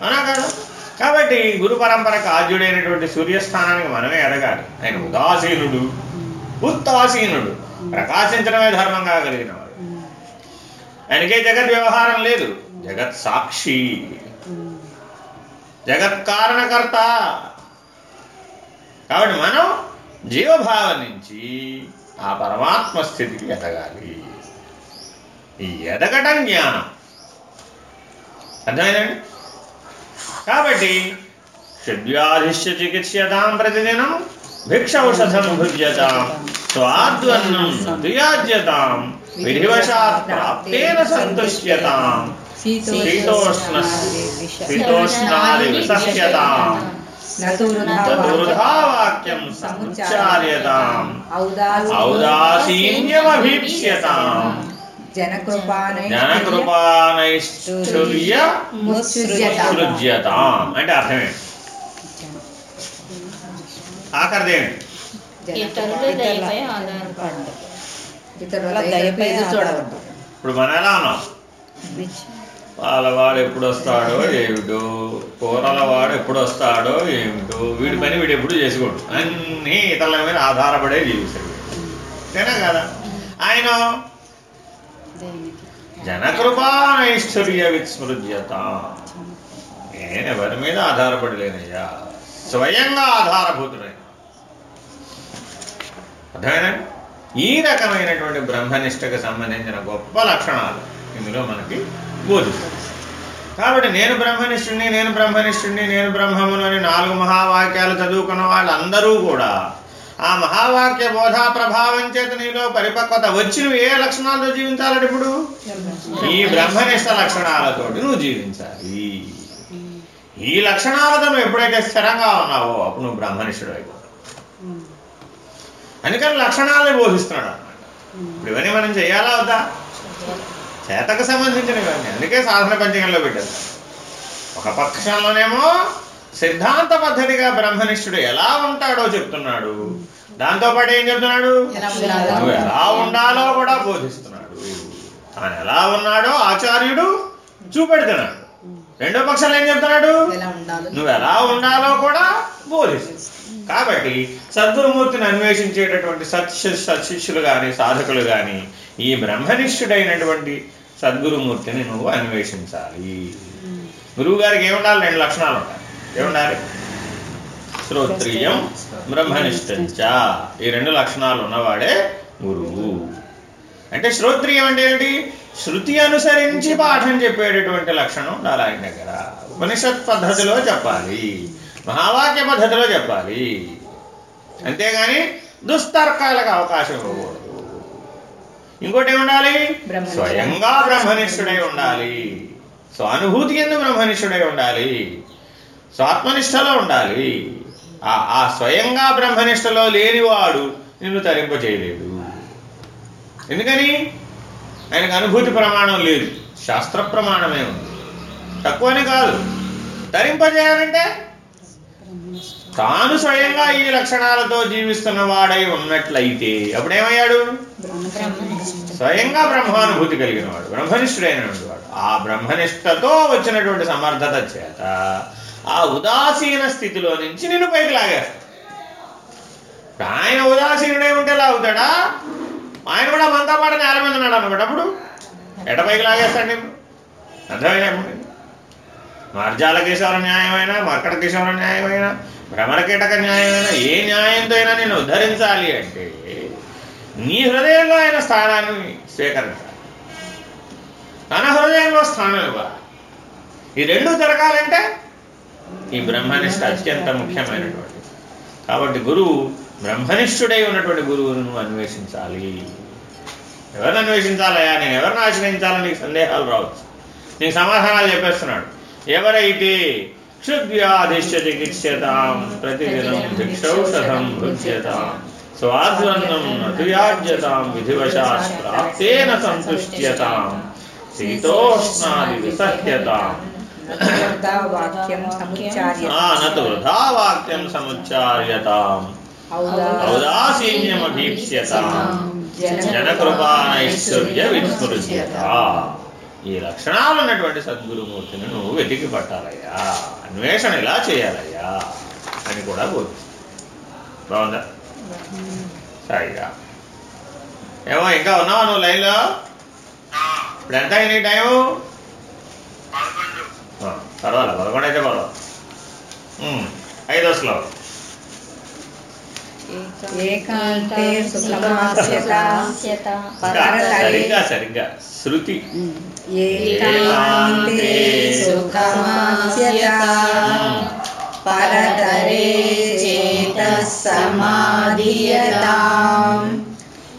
అవునా కదా? కాబట్టి గురు పరంపరకు ఆద్యుడైనటువంటి సూర్యస్థానానికి మనమే ఎదగాలి. ఆయన ఉదాసీనుడు ఉత్తాసీనుడు ప్రకాశించడమే ధర్మంగా కలిగిన వాడు ఆయనకే జగత్ వ్యవహారం లేదు. జగత్ సాక్షి. జగత్ కారణకర్త. కాబట్టి మనం జీవభావం నుంచి ఆ పరమాత్మ స్థితికి ఎదగాలి. ఈ ఎదగటం జ్ఞానం. అర్థమైందండి కాబట్టి షడ్వ్యాధిశ్య చికిత్స్యతాం ప్రతిదినం భిక్షౌషధం భుజ్యతాం స్వాద్వన్నం దుయాజ్యతాం విధివశాత్ ప్రాప్తేన సంతుష్యతాం శీతోష్ణ శీతోష్ణాది విసహ్యతాం. చతుర్ధావాక్యం సముచ్చార్యతాం ఔదాసీన్యమభీప్స్యతాం జనకృపానై జనకృపానైశ్వర్య ముత్సృజ్యత సృజ్యతాం అంటే అర్థమేంటి ఆఖరిదేంటి ఇతరుల దయపై ఆధారపడ్డ ఇతరుల దయపై చూడవద్దు ఇప్పుడు మనం ఎలా ఉన్నాం వాళ్ళవాడు ఎప్పుడు వస్తాడో ఏమిటో? కూరల వాడు ఎప్పుడు వస్తాడో ఏమిటో? వీడి పని వీడు ఎప్పుడు చేసుకోడు. అన్నీ ఇతరుల మీద ఆధారపడే జీవిస్తాడు అంతేనా కదా? ఆయన జనకృపానైశ్వర్య విస్మృజ్యత నేను ఎవరి మీద ఆధారపడలేనయ్యా? స్వయంగా ఆధారభూతుడై. అర్థమైనా ఈ రకమైనటువంటి బ్రహ్మనిష్టకు సంబంధించిన గొప్ప లక్షణాలు. ఇందులో మనకి బోధిస్తుంది. కాబట్టి నేను బ్రహ్మనిష్ఠుడిని నేను బ్రహ్మనిష్ఠుడిని నేను బ్రహ్మమును అని నాలుగు మహావాక్యాలు చదువుకున్న వాళ్ళందరూ కూడా ఆ మహావాక్య బోధా ప్రభావం చేత నీలో పరిపక్వత వచ్చి నువ్వు ఏ లక్షణాలతో జీవించాలంటే ఇప్పుడు? ఈ బ్రహ్మనిష్ట లక్షణాలతోటి నువ్వు జీవించాలి. ఈ లక్షణాలతో నువ్వు ఎప్పుడైతే స్థిరంగా ఉన్నావో అప్పుడు నువ్వు బ్రహ్మనిష్ఠుడు అయిపోతావు. అందుకని లక్షణాలని బోధిస్తున్నాడు అన్నమాట. ఇప్పుడు ఇవన్నీ మనం చేయాలా వద్దా? చేతకు సంబంధించినవన్నీ అందుకే సాధన పంచకంలో పెట్టారు. ఒక పక్షంలోనేమో సిద్ధాంత పద్ధతిగా బ్రహ్మనిష్ఠుడు ఎలా ఉంటాడో చెప్తున్నాడు. దాంతోపాటు ఏం చెప్తున్నాడు? ఎలా ఉండాలో. నువ్వు ఎలా ఉండాలో కూడా బోధిస్తున్నాడు. తాను ఎలా ఉన్నాడో ఆచార్యుడు చూపెడుతున్నాడు. రెండో పక్షంలో ఏం చెప్తున్నాడు? నువ్వు ఎలా ఉండాలో కూడా బోధిస్తుంది కాబట్టి సద్గురుమూర్తిని అన్వేషించేటటువంటి సత్య సత్శిష్యులు కానీ సాధకులు కానీ ఈ బ్రహ్మనిష్ఠుడైనటువంటి సద్గురుమూర్తిని నువ్వు అన్వేషించాలి. గురువు గారికి ఏముండాలి? రెండు లక్షణాలు ఉంటాయి ఏముండాలి? శ్రోత్రియం బ్రహ్మనిష్టంచ. ఈ రెండు లక్షణాలు ఉన్నవాడే గురువు. అంటే శ్రోత్రియం అంటే ఏమిటి? శృతి అనుసరించి పాఠం చెప్పేటటువంటి లక్షణం ఉండాలి ఆయన దగ్గర. ఉపనిషత్ పద్ధతిలో చెప్పాలి. మహావాక్య పద్ధతిలో చెప్పాలి. అంతేగాని దుస్తర్కాలకు అవకాశం ఇవ్వకూడదు. ఇంకోటి బ్రహ్మనిష్ఠ. స్వయంగా బ్రహ్మనిష్ఠుడై ఉండాలి. స్వానుభూతి ఎందు బ్రహ్మనిష్ఠుడై ఉండాలి. స్వాత్మనిష్టలో ఉండాలి. ఆ స్వయంగా బ్రహ్మనిష్టలో లేనివాడు నిన్ను తరింప చేయలేడు ఎందుకని? ఆయనకు అనుభూతి ప్రమాణం లేదు. శాస్త్ర ప్రమాణమే ఉంది. తక్కువని కాదు. తరింపజేయాలంటే తాను స్వయంగా ఈ లక్షణాలతో జీవిస్తున్న వాడై ఉన్నట్లయితే అప్పుడేమయ్యాడు? స్వయంగా బ్రహ్మానుభూతి కలిగిన వాడు బ్రహ్మనిష్ఠుడైనటువంటి వాడు. ఆ బ్రహ్మనిష్టతో వచ్చినటువంటి సమర్థత చేత ఆ ఉదాసీన స్థితిలో నుంచి నిన్ను పైకి లాగేస్తాడు. ఆయన ఉదాసీనుడే ఉంటే లాగుతాడా? ఆయన కూడా మనతో పాటు నేల మీద ఉన్నాడు అనమాట అప్పుడు ఎట పైకి లాగేస్తాడు నేను అర్థమైనా మార్జాల కేశవర న్యాయమైనా మర్కట కేశవర న్యాయమైనా భ్రమర కీటక న్యాయమైనా ఏ న్యాయంతో అయినా నేను ఉద్ధరించాలి అంటే నీ హృదయంలో ఆయన స్థానాన్ని స్వీకరించాలి. తన హృదయంలో స్థానం ఇవ్వాలి. ఈ రెండు జరగాలంటే ఈ బ్రహ్మనిష్ట అత్యంత ముఖ్యమైనటువంటి. కాబట్టి గురువు బ్రహ్మనిష్ఠుడై ఉన్నటువంటి గురువును అన్వేషించాలి. ఎవరిని అన్వేషించాలయా నేను ఎవరిని ఆశ్రయించాలని నీకు సందేహాలు రావచ్చు. నీకు సమాధానాలు చెప్పేస్తున్నాడు. ఎవరైతే క్షుద్వ్యాధిశ్య చికిత్స్యతాం ప్రతిదినం భిక్షౌషధం భుజ్యతాం స్వాధ్వన్నం అతియాజ్యతాం విధివశాత్ ప్రాప్తేన సంతుష్ట్యతాం శీతోష్ణాది విసహ్యతాం వాక్యం సముచ్చార్య ఆ నతు వృధా వాక్యం సముచ్చార్యతాం ఔదాసీన్యమభీప్స్యతాం జనకృపానైశ్వర్య విస్మృజ్యత ఈ లక్షణాలు ఉన్నటువంటి సద్గురుమూర్తిని నువ్వు వెతికి పట్టాలయ్యా అన్వేషణ ఇలా చేయాలయ్యా అని కూడా బోధిస్తుంది బాగుందా? సరిగా. ఏమో ఇంకా ఉన్నావా నువ్వు లైన్లో? ఇప్పుడు ఎంత అయింది టైము? ఆ, పర్వాలేదు పదకొండు అయితే పర్వాలేదు ఐదో శ్లోకం. ఏకాంతే సుఖమాస్యత ఇంకా పరతరే సరిగ్గా సరిగ్గా శృతి ఏకాంతే సుఖమాస్యత పరతరే చేతః సమాధియతాం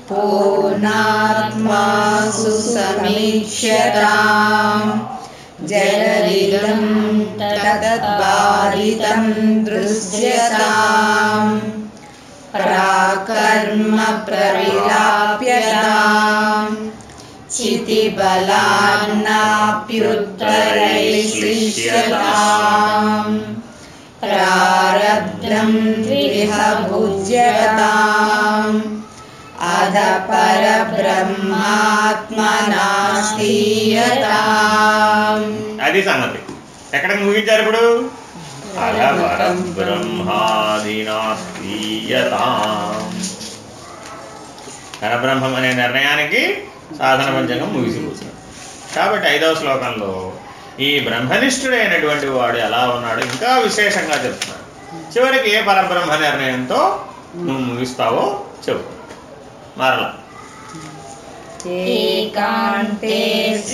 పూర్ణాత్మాసు సమీక్ష్యతాం జలదిదం తద్బాధితం దృశ్యతాం ప్రాకర్మ ప్రవిలాప్యతాం చితి बलान्नाप्युत्तरैश्लिष्यताम् प्रारब्धं द्विह भुज्यताम् अध परब्रह्मात्मनास्तीयताम् అది సంగతి ఎక్కడికి ముగించారు ఇప్పుడు అలవరం బ్రహ్మాదినాస్తీయతాం పరబ్రహ్మం అనే నిర్ణయానికి సాధన పంచకం ముగిసిపోతుంది. కాబట్టి ఐదవ శ్లోకంలో ఈ బ్రహ్మనిష్ఠుడైనటువంటి వాడు ఎలా ఉన్నాడు ఇంకా విశేషంగా చెప్తున్నాడు. చివరికి ఏ పరబ్రహ్మ నిర్ణయంతో నువ్వు ముగిస్తావో చెప్పు. మరలా. ఏకాంతే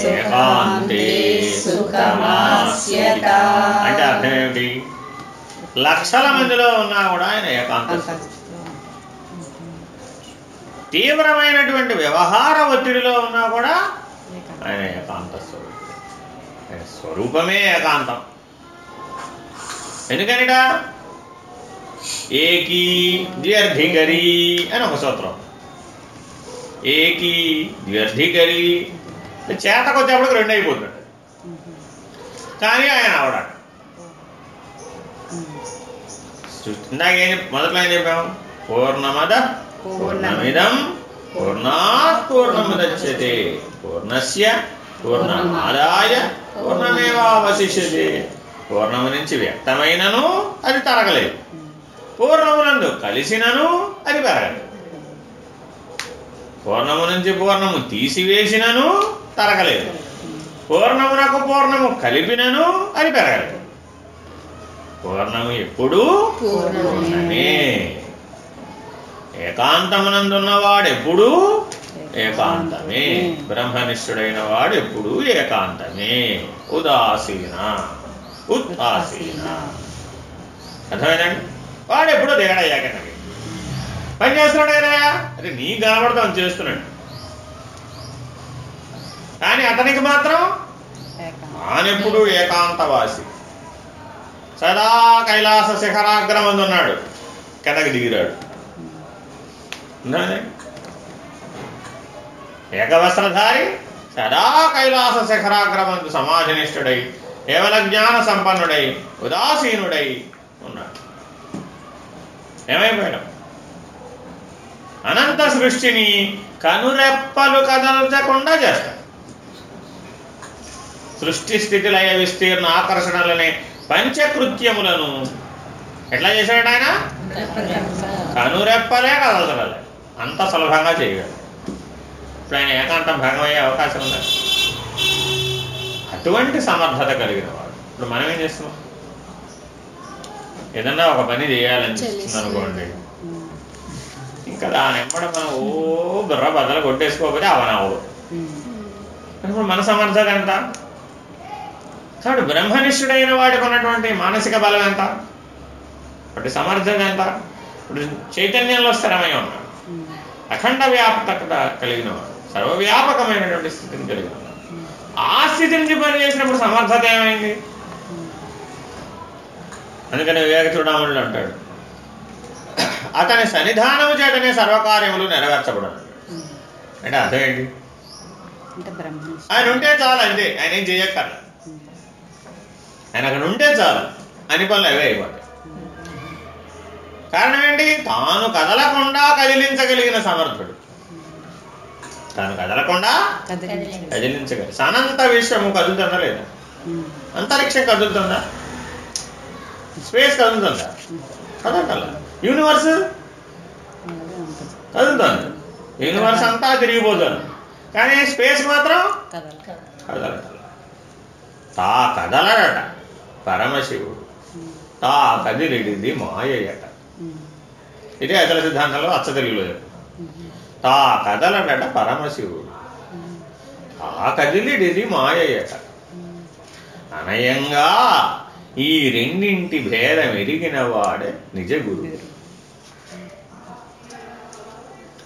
ఏకాంతే సుఖమాస్యత అంటే అర్థం ఏమిటి? లక్షల మందిలో ఉన్నా కూడా ఆయన ఏకాంత తీవ్రమైనటువంటి వ్యవహార ఒత్తిడిలో ఉన్నా కూడా ఆయన ఏకాంత స్వరూపం. ఆయన స్వరూపమే ఏకాంతం. ఎందుకనిట? ఏకీ ద్వ్యర్థికరి అని ఒక సూత్రం. ఏకీ ద్వ్యర్థికరి చేతకొచ్చేప్పటికి రెండు అయిపోతుంది కానీ ఆయన అవడాడు ఇందాక ఏం మొదట్లో ఏం చెప్పాము? పూర్ణమద పూర్ణమిదం పూర్ణాత్ పూర్ణముదచ్యతే పూర్ణస్య పూర్ణమాదాయ పూర్ణమేవాశిష్యతే పూర్ణము నుంచి వ్యక్తమైనను అది తరగలేదు. పూర్ణమునందు కలిసినను అది పెరగలేదు. పూర్ణము నుంచి పూర్ణము తీసివేసినను తరగలేదు. పూర్ణమునకు పూర్ణము కలిపినను అది పెరగలేదు. పూర్ణము ఎప్పుడూ పూర్ణమే. ఏకాంతమునందున్నవాడు ఎప్పుడూ ఏకాంతమే. బ్రహ్మనిష్ఠుడైన వాడు ఎప్పుడూ ఏకాంతమే. ఉదాసీన. ఉత్సాసీన అర్థమైందండి? వాడు ఎప్పుడూ దేడయ్యాక నాకు పని చేస్తున్నాడు అరే నీ కనబడతాం చేస్తున్నాడు. కానీ అతనికి మాత్రం తానెప్పుడు ఏకాంతవాసి. సదా కైలాస శిఖరాగ్రమందు ఉన్నాడు. కిందకి దిగిరాడు? ఏకవస్త్రధారి సదా కైలాస శిఖరాగ్రమందు సమాజనిష్ఠుడై కేవల జ్ఞాన సంపన్నుడై ఉదాసీనుడై ఉన్నాడు. ఏమైపోయాడు? అనంత సృష్టిని కనురెప్పలు కదలచకుండా చేస్తాడు. సృష్టి స్థితి లయ విస్తీర్ణ ఆకర్షణలనే పంచకృత్యములను ఎట్లా చేశాడు ఆయన? కనురెప్పలే కదలచగలడు అంత సులభంగా చేయగలడు. ఇప్పుడు ఆయన ఏకాంతం భాగం అయ్యే అవకాశం ఉంది? అటువంటి సమర్థత కలిగిన వాడు. ఇప్పుడు మనం ఏం చేస్తున్నాం? ఏదన్నా ఒక పని చేయాలనిపిస్తుంది అనుకోండి ఇంకా దాని వెంబడ మనం ఓ బుర్ర బద్దలు కొట్టేసుకోకపోతే అవనవు ఇప్పుడు మన సమర్థత ఎంత? కాబట్టి బ్రహ్మనిష్ఠుడైన వాడికి ఉన్నటువంటి మానసిక బలం ఎంత? వాటి సమర్థత ఎంత? ఇప్పుడు చైతన్యంలో స్థిరమై ఉన్నాడు. అఖండ వ్యాపకత కలిగిన వాడు. సర్వవ్యాపకమైనటువంటి స్థితిని కలిగిన వాడు. ఆ స్థితి నుంచి పని చేసినప్పుడు సమర్థత ఏమైంది? అందుకని వివేక చూడములు అంటాడు అతని సన్నిధానము చేతనే సర్వకార్యములు నెరవేర్చబడను. అంటే అర్థం ఏంటి? ఆయన ఉంటే చాలు అంతే ఆయన ఏం చేయక్కర్ల. ఆయన అక్కడ ఉంటే చాలు అని పనులు అవే అయిపోతాయి. కారణం ఏంటి? తాను కదలకుండా కదిలించగలిగిన సమర్థుడు. తాను కదలకుండా కదిలించగలి అనంత విశ్వము కదులుతుందా లేదా? అంతరిక్షం కదులుతుందా? స్పేస్ కదులుతుందా? కదలకల్లా యూనివర్స్? కదులుతాను యూనివర్స్ అంతా తిరిగిపోతుంది కానీ స్పేస్ మాత్రం కదలట తా కదలడట పరమశివుడు. తా కదిలిడిది మాయయట ఇదే అచల సిద్ధాంతంలో అచ్చ తెలుగులో తా కదలడట పరమశివుడు. తా కదిలిడిది మాయయట అనయంగా ఈ రెండింటి భేదం ఎరిగిన వాడే నిజ గురువు.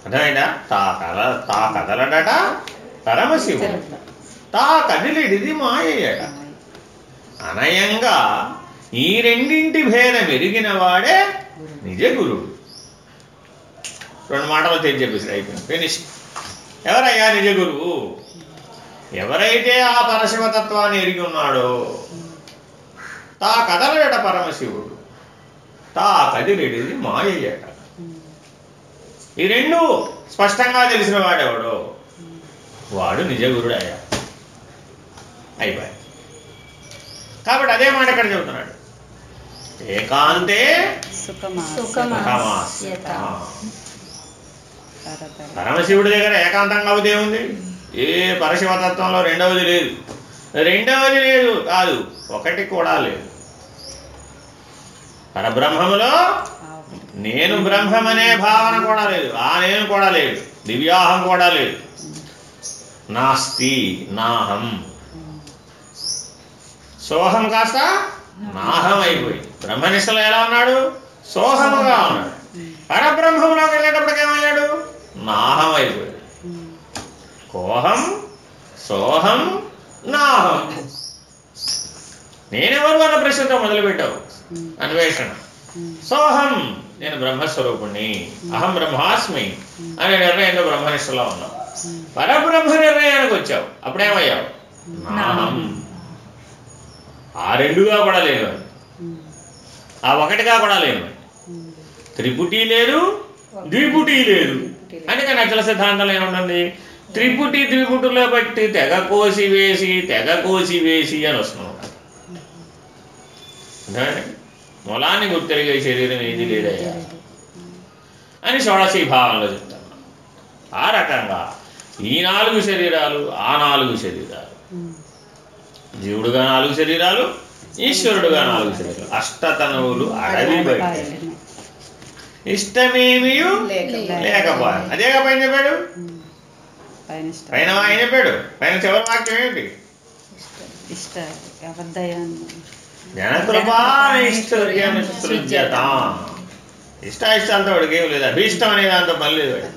అర్థమైందా? తా కద తా కదలడట పరమశివుడు తా కదిలిడిది మాయయట అనయంగా ఈ రెండింటి భేదం ఎరిగిన వాడే నిజ గురువు రెండు మాటలు తెచ్చి చెప్పేసి అయిపోయింది. ఫినిష్ ఎవరయ్యా నిజ గురువు? ఎవరైతే ఆ పరశివతత్వాన్ని ఎరిగి ఉన్నాడో తా కదలడట పరమశివుడు. తా కదిలిడిది మాయయ్యట. ఈ రెండు స్పష్టంగా తెలిసిన వాడెవడో? వాడు నిజ గురుడయ్యా అయిపోయాయి కాబట్టి అదే మాట ఇక్కడ చెబుతున్నాడు. ఏకాంతే. పరమశివుడి దగ్గర ఏకాంతంగా అవుతే ఉంది ఏ పరశివతత్వంలో రెండవది లేదు. రెండవది లేదు కాదు ఒకటి కూడా లేదు. పరబ్రహ్మములో నేను బ్రహ్మమనే భావన కూడా లేదు. ఆ నేను కూడా లేదు. దివ్యాహం కూడా లేదు. నాస్తి నాహం. సోహం కాస్త నాహం అయిపోయింది. బ్రహ్మనిష్టలో ఎలా ఉన్నాడు? సోహముగా ఉన్నాడు. పరబ్రహ్మంలోకి వెళ్ళేటప్పటికి ఏమయ్యాడు? నాహం అయిపోయాడు. కోహం సోహం నాహం. నేనెవరు అన్న ప్రశ్నతో మొదలుపెట్టావు? అన్వేషణ. సోహం. నేను బ్రహ్మస్వరూపుణ్ణి. అహం బ్రహ్మాస్మి అనే నిర్ణయంలో బ్రహ్మనిష్టలో ఉన్నావు పరబ్రహ్మ నిర్ణయానికి వచ్చావు. అప్పుడేమయ్యావు? నాహం. ఆ రెండుగా కూడా లేవు. ఆ ఒకటిగా కూడా లేవు. త్రిపుటి లేదు ద్విపుటి లేదు. అందుకని అచల సిద్ధాంతంలో ఏముంటుంది? త్రిపుటి ద్విపుటులో బట్టి తెగ కోసి వేసి తెగ కోసి వేసి అని వస్తున్నాం? మూలాన్ని గుర్తెరిగే శరీరం ఏది లేదయ్యా? అని షోడశీ భావంలో చెప్తాను ఆ రకంగా ఈ నాలుగు శరీరాలు ఆ నాలుగు శరీరాలు. జీవుడుగా నాలుగు శరీరాలు ఈశ్వరుడుగా నాలుగు శరీరాలు. అష్టతనువులు అడవి బయట ఇష్టమేమియు లేకపోయా అదేగా పైన చెప్పాడు? పైన ఆయన చెప్పాడు. పైన చివరి వాక్యం ఏంటి? ఇష్ట అబద్ధయాన్ని జనకృపానిష్టత ఇష్ట ఇష్టాలతో వాడికి ఏం లేదు అభీష్టం అనే దాంతో పని లేదు వాడికి.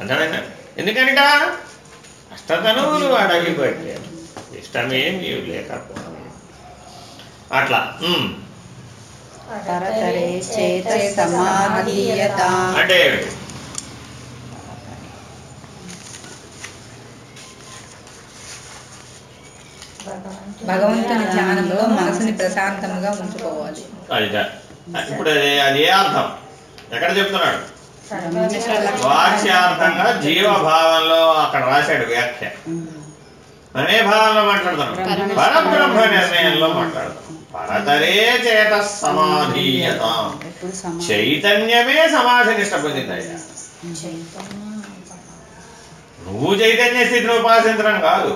అర్థమైందా ఎందుకనిట? అష్టతనువులు అడవి బట్టి ఇష్టమేం నీవు లేకపోవడం. అట్లా. అంటే భగవంతుని ధ్యానంలో మనసుని ప్రశాంతంగా ఉంచుకోవాలి. ఇప్పుడు అది అది ఏ అర్థం? ఎక్కడ చెప్తున్నాడు? వాక్యార్థంగా జీవభావంలో అక్కడ రాశాడు వ్యాఖ్య. అనే భావంలో మాట్లాడుతున్నాడు పరబ్రహ్మ నిర్ణయంలో మాట్లాడుతున్నాడు పరతరే చేత సమాధీయత. చైతన్యమే సమాధి నిష్ట పొందిందయ్యా నువ్వు చైతన్య స్థితిని ఉపాసించడం కాదు.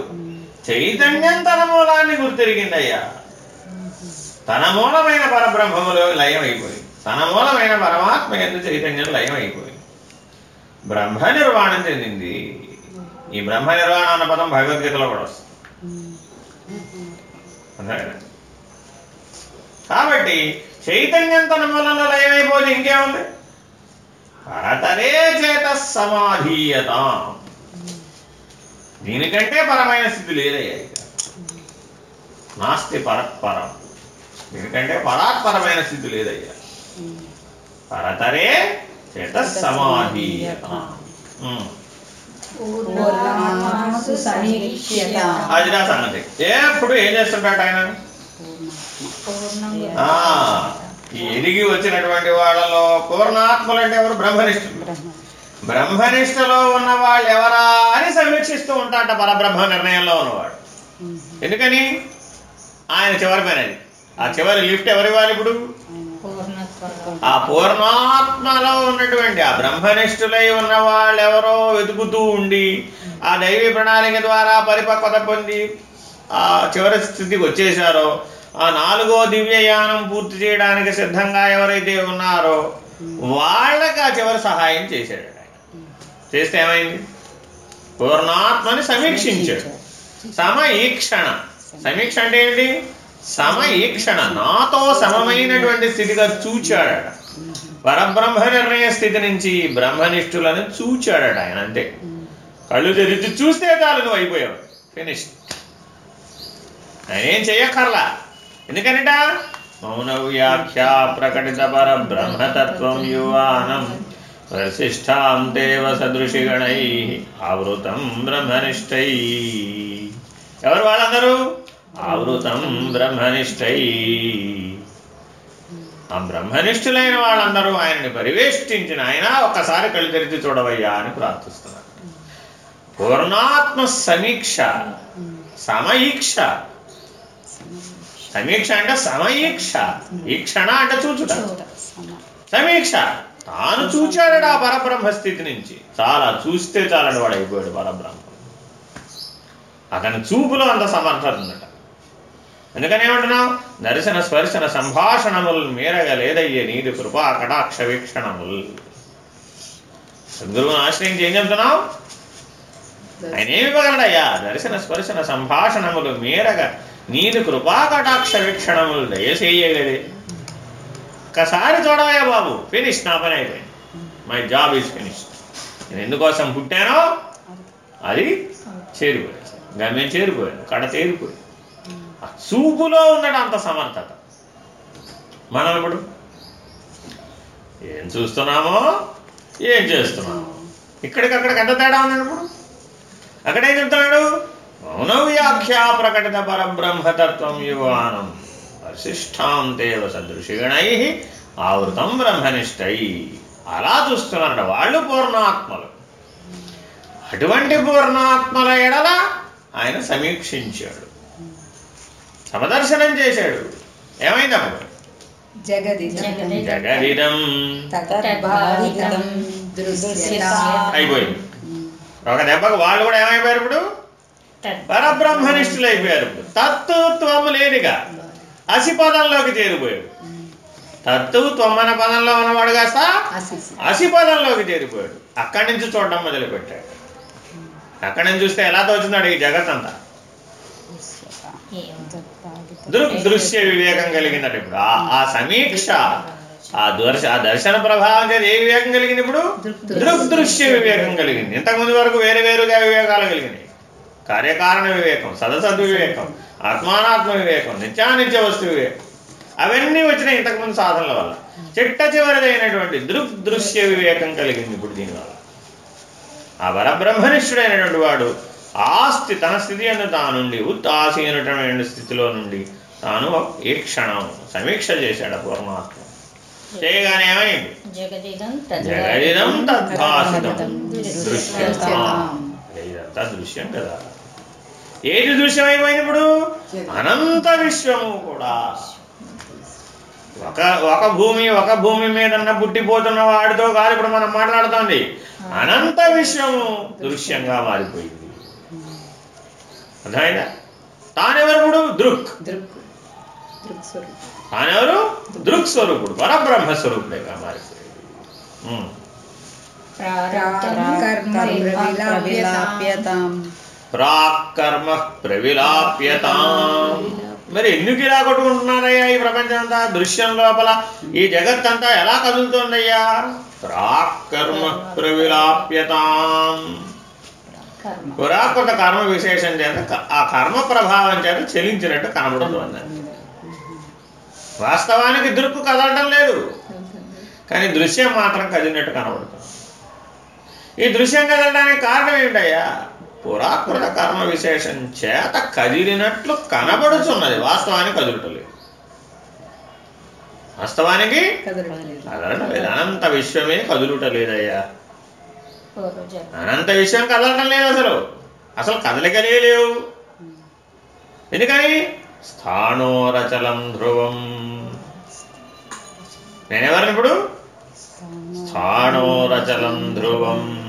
చైతన్యం తన మూలాన్ని గుర్తెరిగిందయ్యా. తన మూలమైన పరబ్రహ్మములో లయం తన మూలమైన పరమాత్మ ఎందు చైతన్యం లయం అయిపోయింది బ్రహ్మ నిర్వాణం చెందింది. ఈ బ్రహ్మ నిర్వాణం అన్న పదం భగవద్గీతలో కూడా వస్తుంది. కాబట్టి చైతన్యం తన మూలంలో లయమైపోతే ఇంకేముంది? పరతరే చేత సమాధీయతాం. దీనికంటే పరమైన స్థితి లేదయ్యా ఇక. నాస్తి పరత్పరం దీనికంటే పరాత్పరమైన స్థితి లేదయ్యా పరతరే చేత. పూర్ణమాసు సమీక్ష్యత. అదిరా సంగతి. ఎప్పుడు ఏం చేస్తుంటాడు ఆయన? ఎదిగి వచ్చినటువంటి వాళ్ళలో పూర్ణాత్మలు అంటే ఎవరు? బ్రహ్మనిష్ఠులు. బ్రహ్మ బ్రహ్మనిష్టలో ఉన్న వాళ్ళు ఎవరా అని సమీక్షిస్తూ ఉంటాట పరబ్రహ్మ నిర్ణయంలో ఉన్నవాడు. ఎందుకని? ఆయన చివరి పని అది ఆ చివరి లిఫ్ట్ ఎవరి వాళ్ళు ఇప్పుడు ఆ పూర్ణాత్మలో ఉన్నటువంటి ఆ బ్రహ్మనిష్ఠులై ఉన్న వాళ్ళు ఎవరో వెతుకుతూ ఉండి ఆ దైవీ ప్రణాళిక ద్వారా పరిపక్వత పొంది ఆ చివరి స్థితికి వచ్చేసారో ఆ నాలుగో దివ్యయానం పూర్తి చేయడానికి సిద్ధంగా ఎవరైతే ఉన్నారో వాళ్ళకి ఆ చివరి సహాయం చేశాడు. చేస్తే ఏమైంది? పూర్ణాత్మని సమీక్షించాడు. సమీక్షణ. సమీక్ష అంటే ఏంటి సమీక్షణ. నాతో సమమైనటువంటి స్థితిగా చూచాడట. పరబ్రహ్మ నిర్ణయ స్థితి నుంచి బ్రహ్మనిష్ఠులను చూచాడట ఆయన అంతే. కళ్ళు తెరిచి చూస్తే చాలు నువ్వు అయిపోయావు. ఫినిష్ ఆయన ఏం చెయ్యక్కర్లా. ఎందుకనిట? మౌన వ్యాఖ్య ప్రకటిత పర బ్రహ్మతత్వం యువానం. దేవ సదృశిగణై ఆవృతం బ్రహ్మనిష్టై. ఎవరు వాళ్ళందరూ? ఆవృతం బ్రహ్మనిష్టై. ఆ బ్రహ్మనిష్ఠులైన వాళ్ళందరూ ఆయనని పరివేష్టించిన ఆయన ఒక్కసారి కళ్ళు తెరిచి చూడవయ్యా అని ప్రార్థిస్తున్నారు. పూర్ణాత్మ సమీక్ష సమీక్ష సమీక్ష అంటే సమీక్ష ఈక్షణ అంటే చూచుట. సమ. సమీక్ష. తాను చూచాడు ఆ పరబ్రహ్మ స్థితి నుంచి? చాలా చూస్తే చాలని వాడు అయిపోయాడు పరబ్రహ్మ. అతని చూపులో అంత సమర్థత ఉందట. ఎందుకనేమంటున్నావు దర్శన స్పర్శన సంభాషణములు మేరగా లేదయ్యే నీది కృపా కటాక్ష వీక్షణములు. సద్గురువుని ఆశ్రయించి ఏం చెప్తున్నావు? ఆయన ఏమి ఇవ్వగలడయ్యా? దర్శన స్పర్శన సంభాషణములు మేరగా నీది కృపా కటాక్ష వీక్షణములు దయచేయగలే ఒక్కసారి చూడవయ్యా బాబు. ఫినిష్ నా పని అయిపోయింది. మై జాబ్ ఈజ్ ఫినిష్ నేను ఎందుకోసం పుట్టానో అది చేరిపోయాను గమ్యం చేరిపోయాను. కడ చేరిపోయాను చూపులో ఉండడం అంత సమర్థత. మనం ఇప్పుడు ఏం చూస్తున్నామో? ఏం చేస్తున్నామో? ఇక్కడికక్కడికి ఎంత తేడా ఉన్నాడు ఇప్పుడు? అక్కడేం చెప్తున్నాడు? మౌనవ్యాఖ్యా ప్రకటిత పరబ్రహ్మతత్వం యువానం. వశిష్టాం దేవ సదృశిగణై ఆవృతం బ్రహ్మనిష్టై. అలా చూస్తున్నారట వాళ్ళు పూర్ణాత్మలు. అటువంటి పూర్ణాత్మల ఎడల ఆయన సమీక్షించాడు. సమదర్శనం చేశాడు. ఏమైంది అప్పుడు? జగది జగదిదం. తద్భావితం దృశ్యత. అయిపోయింది. ఒక దెబ్బకు వాళ్ళు కూడా ఏమైపోయారు ఇప్పుడు? పరబ్రహ్మనిష్ఠులు అయిపోయారు ఇప్పుడు. తత్వము లేనిగా. అసి పదంలోకి చేరిపోయాడు. తత్తు త్వమన పదంలో ఉన్నవాడు కాస్త ఆశీస్ అసి. పదంలోకి చేరిపోయాడు. అక్కడి నుంచి చూడడం మొదలుపెట్టాడు. అక్కడి నుంచి చూస్తే ఎలా తోచున్నాడు ఈ జగత్ అంతా? దృశ్య వివేకం కలిగిందట ఇప్పుడు. ఆ- ఆ సమీక్ష ఆ దర్శ ఆ దర్శన ప్రభావం చేత ఏ వివేకం కలిగింది ఇప్పుడు? దృక్ దృశ్య వివేకం కలిగింది. ఇంతకుముందు వరకు వేరు వేరుగా వివేకాలు కలిగినాయి. కార్యకారణ వివేకం సదసద్ వివేకం ఆత్మానాత్మ వివేకం నిత్యానిత్య వస్తు వివేకం అవన్నీ వచ్చినాయి ఇంతకుముందు సాధనల వల్ల. చిట్ట చివరిదైనటువంటి దృక్ దృశ్య వివేకం కలిగింది ఇప్పుడు దీనివల్ల ఆ పరబ్రహ్మనిష్ఠుడైనటువంటి వాడు ఆ స్థితి తన స్థితి అందు తానుండి ఉత్తాసీనటువంటి స్థితిలో నుండి తాను ఈ క్షణం సమీక్ష చేశాడు పూర్ణాత్మ చేయగానే ఏమైంది? జగదిదం తద్భాసితం. ఇదంతా దృశ్యం కదా. ఏది దృశ్యం అయిపోయింది ఇప్పుడు? అనంత విశ్వము కూడా. ఒక ఒక భూమి ఒక భూమి మీద పుట్టిపోతున్న వాడితో కాదు ఇప్పుడు మనం మాట్లాడుతోంది. అనంత విశ్వము దృశ్యంగా మారిపోయింది. అర్థమైందా? తానెవరు ఇప్పుడు? దృక్. దృక్. దృక్ స్వరూపం. తానెవరు? దృక్ స్వరూపుడు పరబ్రహ్మ స్వరూపుడేగా మారిపోయింది. కర్మ ప్రాక్కర్మ ప్రవిలాప్యత. మరి ఎందుకు ఇలా కొట్టుకుంటున్నారయ్యా ఈ ప్రపంచం అంతా దృశ్యం లోపల ఈ జగత్ అంతా ఎలా కదులుతోందయ్యా? ప్రాక్కర్మ ప్రవిలాప్యతాం. కర్మ పురాకృత కర్మ విశేషం చేత ఆ కర్మ ప్రభావం చేత చెలించినట్టు కనబడుతుంది వాస్తవానికి దృక్కు కదలటం లేదు. కానీ దృశ్యం మాత్రం కదిలినట్టు కనబడుతుంది. ఈ దృశ్యం కదలడానికి కారణం ఏంటయ్యా? పురాకృత కర్మ విశేషం చేత కదిలినట్లు కనబడుతున్నది వాస్తవానికి కదులుటలేదు. వాస్తవానికి లేదు. అనంత విశ్వమే కదులుట లేదయ్యా అనంత విషయం కదలటం లేదు అసలు. అసలు కదలికలే లేవు. ఎందుకని? స్థానోరచలం ధ్రువం. నేనెవరిని ఇప్పుడు? స్థానోరచలం ధ్రువం.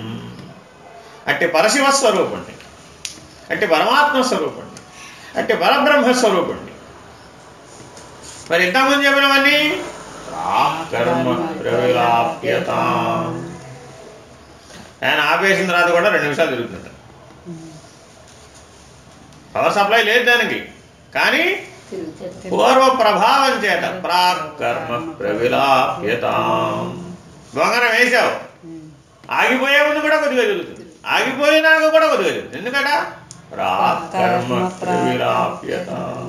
అట్టి పరశివ స్వరూపుణ్ణి. అట్టి పరమాత్మ స్వరూపుణ్ణి. అట్టి పరబ్రహ్మ స్వరూపుణ్ణి. మరి ఇంతకుముందు చెప్పినవన్నీ? కర్మ ప్రవిలాప్యతాం. ఆయన ఆపేసిన తర్వాత కూడా రెండు నిమిషాలు తిరుగుతుంటారు. పవర్ సప్లై లేదు దానికి. కానీ పూర్వ ప్రభావం చేత ప్రాకర్మ ప్రవిలాప్యతాం. బొంగరం వేసావు. ఆగిపోయే ముందు కూడా కొద్దిగా తిరుగుతుంది. ఆగిపోయినాక కూడా తిరుగుతుంది ఎందుకట ప్రవిలాప్యతాం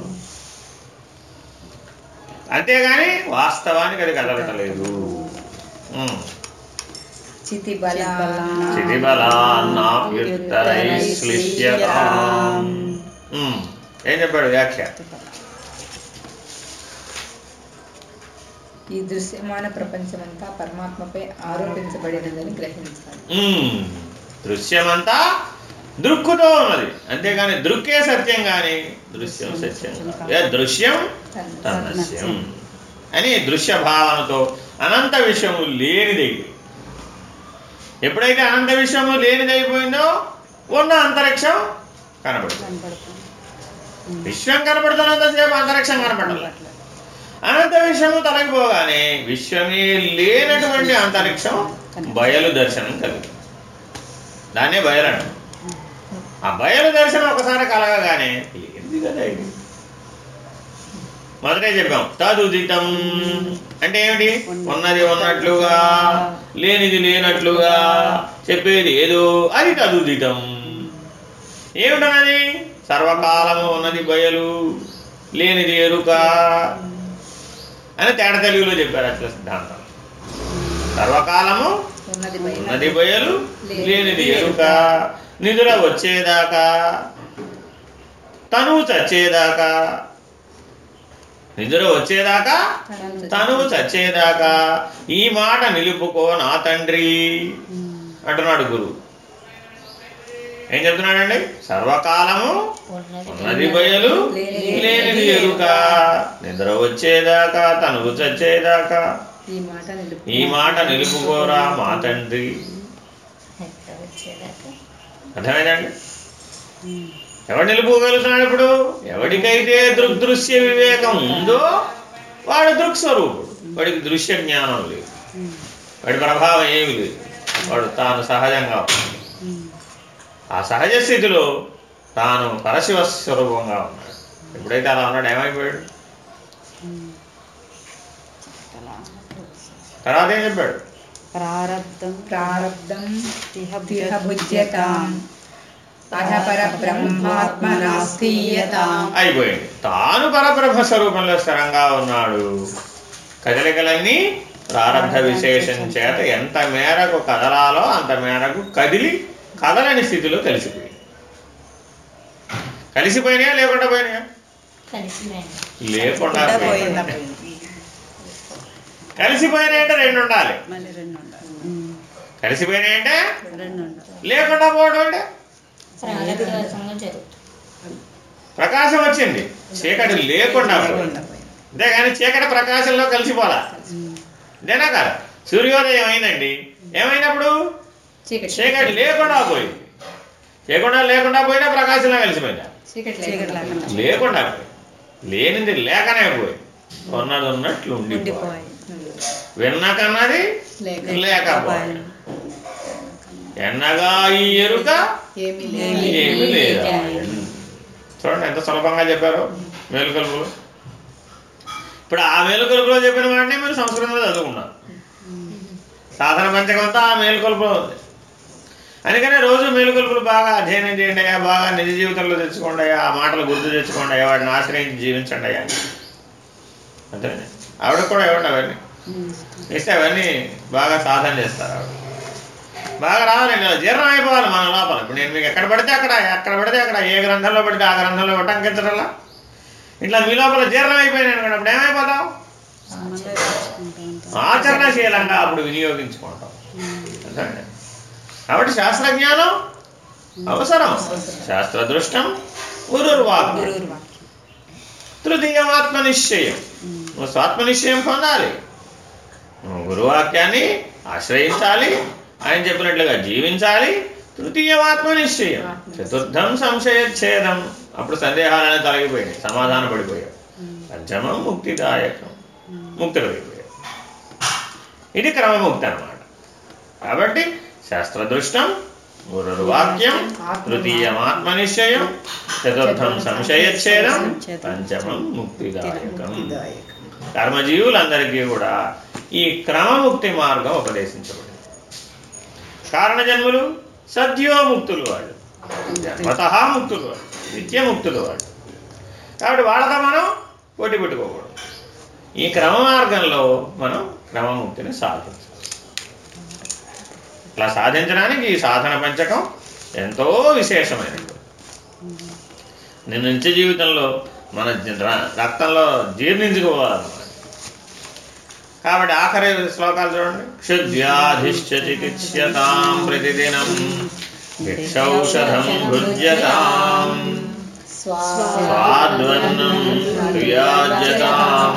అంతేగాని వాస్తవానికి అది కదలటలేదు. ఏం చెప్పాడు వ్యాఖ్య? ఈ దృశ్యమాన ప్రపంచమంతా పరమాత్మపై ఆరోపించబడినదని గ్రహించాలి. దృశ్యమంతా దృక్కుతో ఉన్నది. అంతేగాని దృక్కే సత్యం కానీ దృశ్యం సత్యం దృశ్యం? తన్నస్యం అని దృశ్య భావనతో అనంత విషయము లేనిది ఎప్పుడైతే అనంత విషయము లేనిదైపోయిందో ఉన్న అంతరిక్షం కనబడుతుంది. కనపడుతుంది విశ్వం కనబడుతున్నంతసేపు అంతరిక్షం కనపడాలి అనంత విశ్వము తొలగిపోగానే విశ్వమే లేనటువంటి అంతరిక్షం బయలు దర్శనం కలిగింది. దాన్నే బయలు ఆ బయలు దర్శనం ఒకసారి కలగగానే ఏంది కదా ఇది? మొదటే చెప్పాం తదుదితం. అంటే ఏమిటి? ఉన్నది ఉన్నట్లుగా లేనిది లేనట్లుగా చెప్పేది ఏదో అది తదుదితం. ఏమిటన్నది? సర్వకాలము ఉన్నది బయలు లేనిది ఎరుక. అని తేడ తెలుగులో చెప్పారు అట్లా సిద్ధాంతం. సర్వకాలము ఉన్నది బయలు లేనిది ఎరుక. నిధుల వచ్చేదాకా. తనువు చచ్చేదాకా. నిద్ర వచ్చేదాకా తనువు చచ్చేదాకా. ఈ మాట నిలుపుకో నా తండ్రి. అంటున్నాడు గురువు. ఏం చెప్తున్నాడండి? సర్వకాలము ఉన్నది బయలు. లేనిది ఎరుక. నిద్ర వచ్చేదాకా తనువు చచ్చేదాకా. ఈ మాట నిలుపుకోరా మా తండ్రి. అర్థమైందండి? ఎవడు నిలుపుకోగలుగుతున్నాడు ఇప్పుడు? ఎవడికైతే దృగ్దృశ్య వివేకం ఉందో వాడు దృక్స్వరూపుడు వాడికి దృశ్య జ్ఞానం లేదు. వాడి ప్రభావం ఏమి లేదు. వాడు తాను సహజంగా ఉన్నాడు. ఆ సహజ స్థితిలో తాను పరశివ స్వరూపంగా ఉన్నాడు. ఎప్పుడైతే అలా ఉన్నాడు ఏమైపోయాడు? తర్వాత ఏం చెప్పాడు? ప్రారబ్ధం ప్రారబ్ధం తిహ అయిపోయింది. తాను పరబ్రహ్మ స్వరూపంలో స్థిరంగా ఉన్నాడు. కదలికలన్నీ ప్రారంభ విశేషం చేత ఎంత మేరకు కదలాలో అంత మేరకు కదిలి కదలని స్థితిలో కలిసిపోయింది కలిసిపోయినాయా లేకుండా పోయినాయా? లేకుండా పోయినాయి. కలిసిపోయినాయంటే రెండు ఉండాలి మళ్ళీ రెండు ఉండాలి కలిసిపోయినాయంటే లేకుండా పోవడం అంటే? ప్రకాశం వచ్చింది. చీకటి లేకుండా అంతేగాని చీకటి ప్రకాశంలో కలిసిపోలా? ఇదేనా కాదు? సూర్యోదయం అయిందండి. ఏమైనప్పుడు? చీకటి. లేకుండా పోయింది. లేకుండా లేకుండా పోయినా ప్రకాశంలో కలిసిపోయిందా? లేకుండా పోయింది. లేనిది లేకనే పోయింది. ఉన్నది ఉన్నట్లు ఉండిపోయి విన్నకన్నది లేక లేకపోయి. ఎన్నగా ఈ ఎరుక ఏమీ లేదా. చూడండి ఎంత సులభంగా చెప్పారు మేలుకొలుపులు. ఇప్పుడు ఆ మేలుకొలుపులో చెప్పిన వాడిని మీరు సంస్కృతంలో చదువుకున్నారు. సాధన పంచకంతా ఆ మేలుకొలుపులో ఉంది. అందుకనే రోజు మేలుకొలుపులు బాగా అధ్యయనం చేయండి అయ్యా బాగా నిజ జీవితంలో తెచ్చుకోండి అయ్యా ఆ మాటలు గుర్తు తెచ్చుకోండి అయ్యా వాటిని ఆశ్రయించి జీవించండి అయ్యా. అంతే ఆవిడ కూడా ఇవ్వండి అవన్నీ ఇస్తే అవన్నీ బాగా సాధన చేస్తారు ఆవిడ. బాగా రావాలండి అలా జీర్ణం అయిపోవాలి మన లోపల. ఇప్పుడు నేను మీకు ఎక్కడ పడితే అక్కడ ఎక్కడ పడితే అక్కడ ఏ గ్రంథంలో పడితే ఆ గ్రంథంలో ఉటంకించడంలా ఇట్లా మీ లోపల జీర్ణం అయిపోయినాయి అనుకోండి అప్పుడు ఏమైపోతాం ఆచరణశీలంగా అప్పుడు వినియోగించుకుంటాం? కాబట్టి శాస్త్రజ్ఞానం అవసరం. శాస్త్ర దృష్టం గురుర్వాక్యం తృతీయమాత్మ నిశ్చయం నువ్వు స్వాత్మ నిశ్చయం పొందాలి. గురువాక్యాన్ని ఆశ్రయించాలి. ఆయన చెప్పినట్లుగా జీవించాలి. తృతీయమాత్మ నిశ్చయం. చతుర్థం సంశయచ్ఛేదం. అప్పుడు సందేహాలనే తొలగిపోయినాయి. సమాధాన పడిపోయావు పంచమం ముక్తిదాయకం. ముక్తి కలిగిపోయావు ఇది క్రమముక్తి అన్నమాట. కాబట్టి శాస్త్రదృష్టం గురుర్వాక్యం తృతీయమాత్మ నిశ్చయం చతుర్థం సంశయచ్ఛేదం పంచమం ముక్తిదాయకం. కర్మజీవులందరికీ కూడా ఈ క్రమముక్తి మార్గం ఉపదేశించబడింది. కారణజన్ములు సద్యోముక్తులు వాళ్ళు. జన్మత ముక్తులు వాళ్ళు నిత్యముక్తులు వాళ్ళు. కాబట్టి వాళ్ళతో మనం పోటీ పెట్టుకోకూడదు. ఈ క్రమ మార్గంలో మనం క్రమముక్తిని సాధించాలి. అలా సాధించడానికి ఈ సాధన పంచకం ఎంతో విశేషమైనది. నేను నిత్య జీవితంలో మన రక్తంలో జీర్ణించుకోవాలి కాబట్టి ఆఖరి శ్లోకాలు చూడండి. క్షుద్వ్యాధిశ్చ చికిత్స్యతాం ప్రతిదినం భిక్షౌషధం భుజ్యతాం స్వాద్వన్నం క్రియాజ్యతాం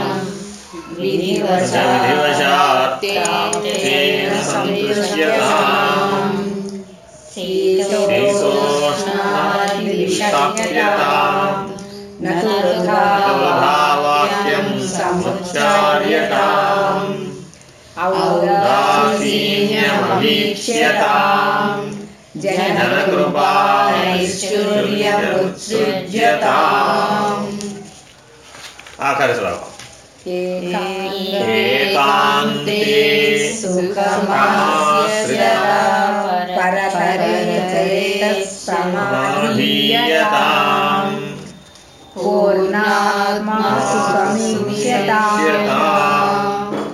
విధివశాత్ తేన సంతృష్యతాం శీతోష్ణాదివిషాప్యతాం నతుర్ధావాక్యం సముచ్చార్యతాం ఔదాసీన్యమవీక్ష్యతాం జనకృపానైశ్వర్యముత్సృజ్యతాం ఆఖరి శ్లోకం ఏకాంతే సుఖమాశ్రిత సమాధీయతాం జగదిదం తద్బాధితాం దృశ్యతాం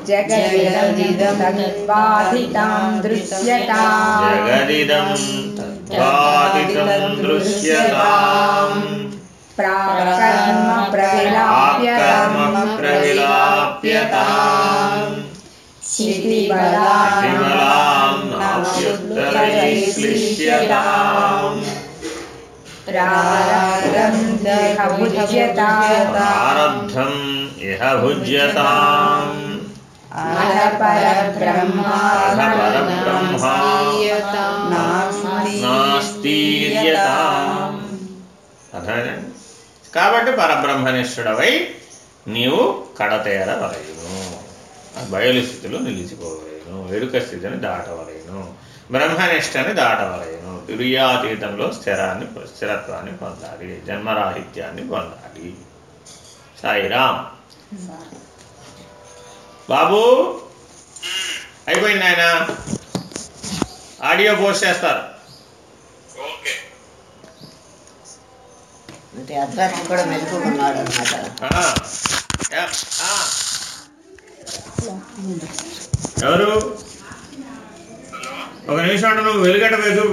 जगदिदं तत्पादितां दृश्यताम्। जगदिदं तत्पादितं दृश्यताम्। प्राकर्म प्रविलाप्यताम्। विमलां प्रहं दृश्यताम् प्राज्यता इह भुज्यताम्। కాబట్టి పరబ్రహ్మనిష్ఠుడవై నీవు కడతేరవలేను బయలు స్థితిలో నిలిచిపోవలేను ఎరుక స్థితిని దాటవలేను బ్రహ్మనిష్టని దాటవలేను తుర్యాతీతంలో స్థిరాన్ని స్థిరత్వాన్ని పొందాలి జన్మరాహిత్యాన్ని పొందాలి. సాయిరామ్. బాబు! అయిపోయింది ఆయన ఆడియో పోస్ట్ చేస్తారు. అంటే అర్ధరాత్రి కూడా మెలుకున్నాడు అనమాట ఆ, యా, ఆ. ఎవరు? ఒక నిమిషం నువ్వు వెలుగట వెలుగు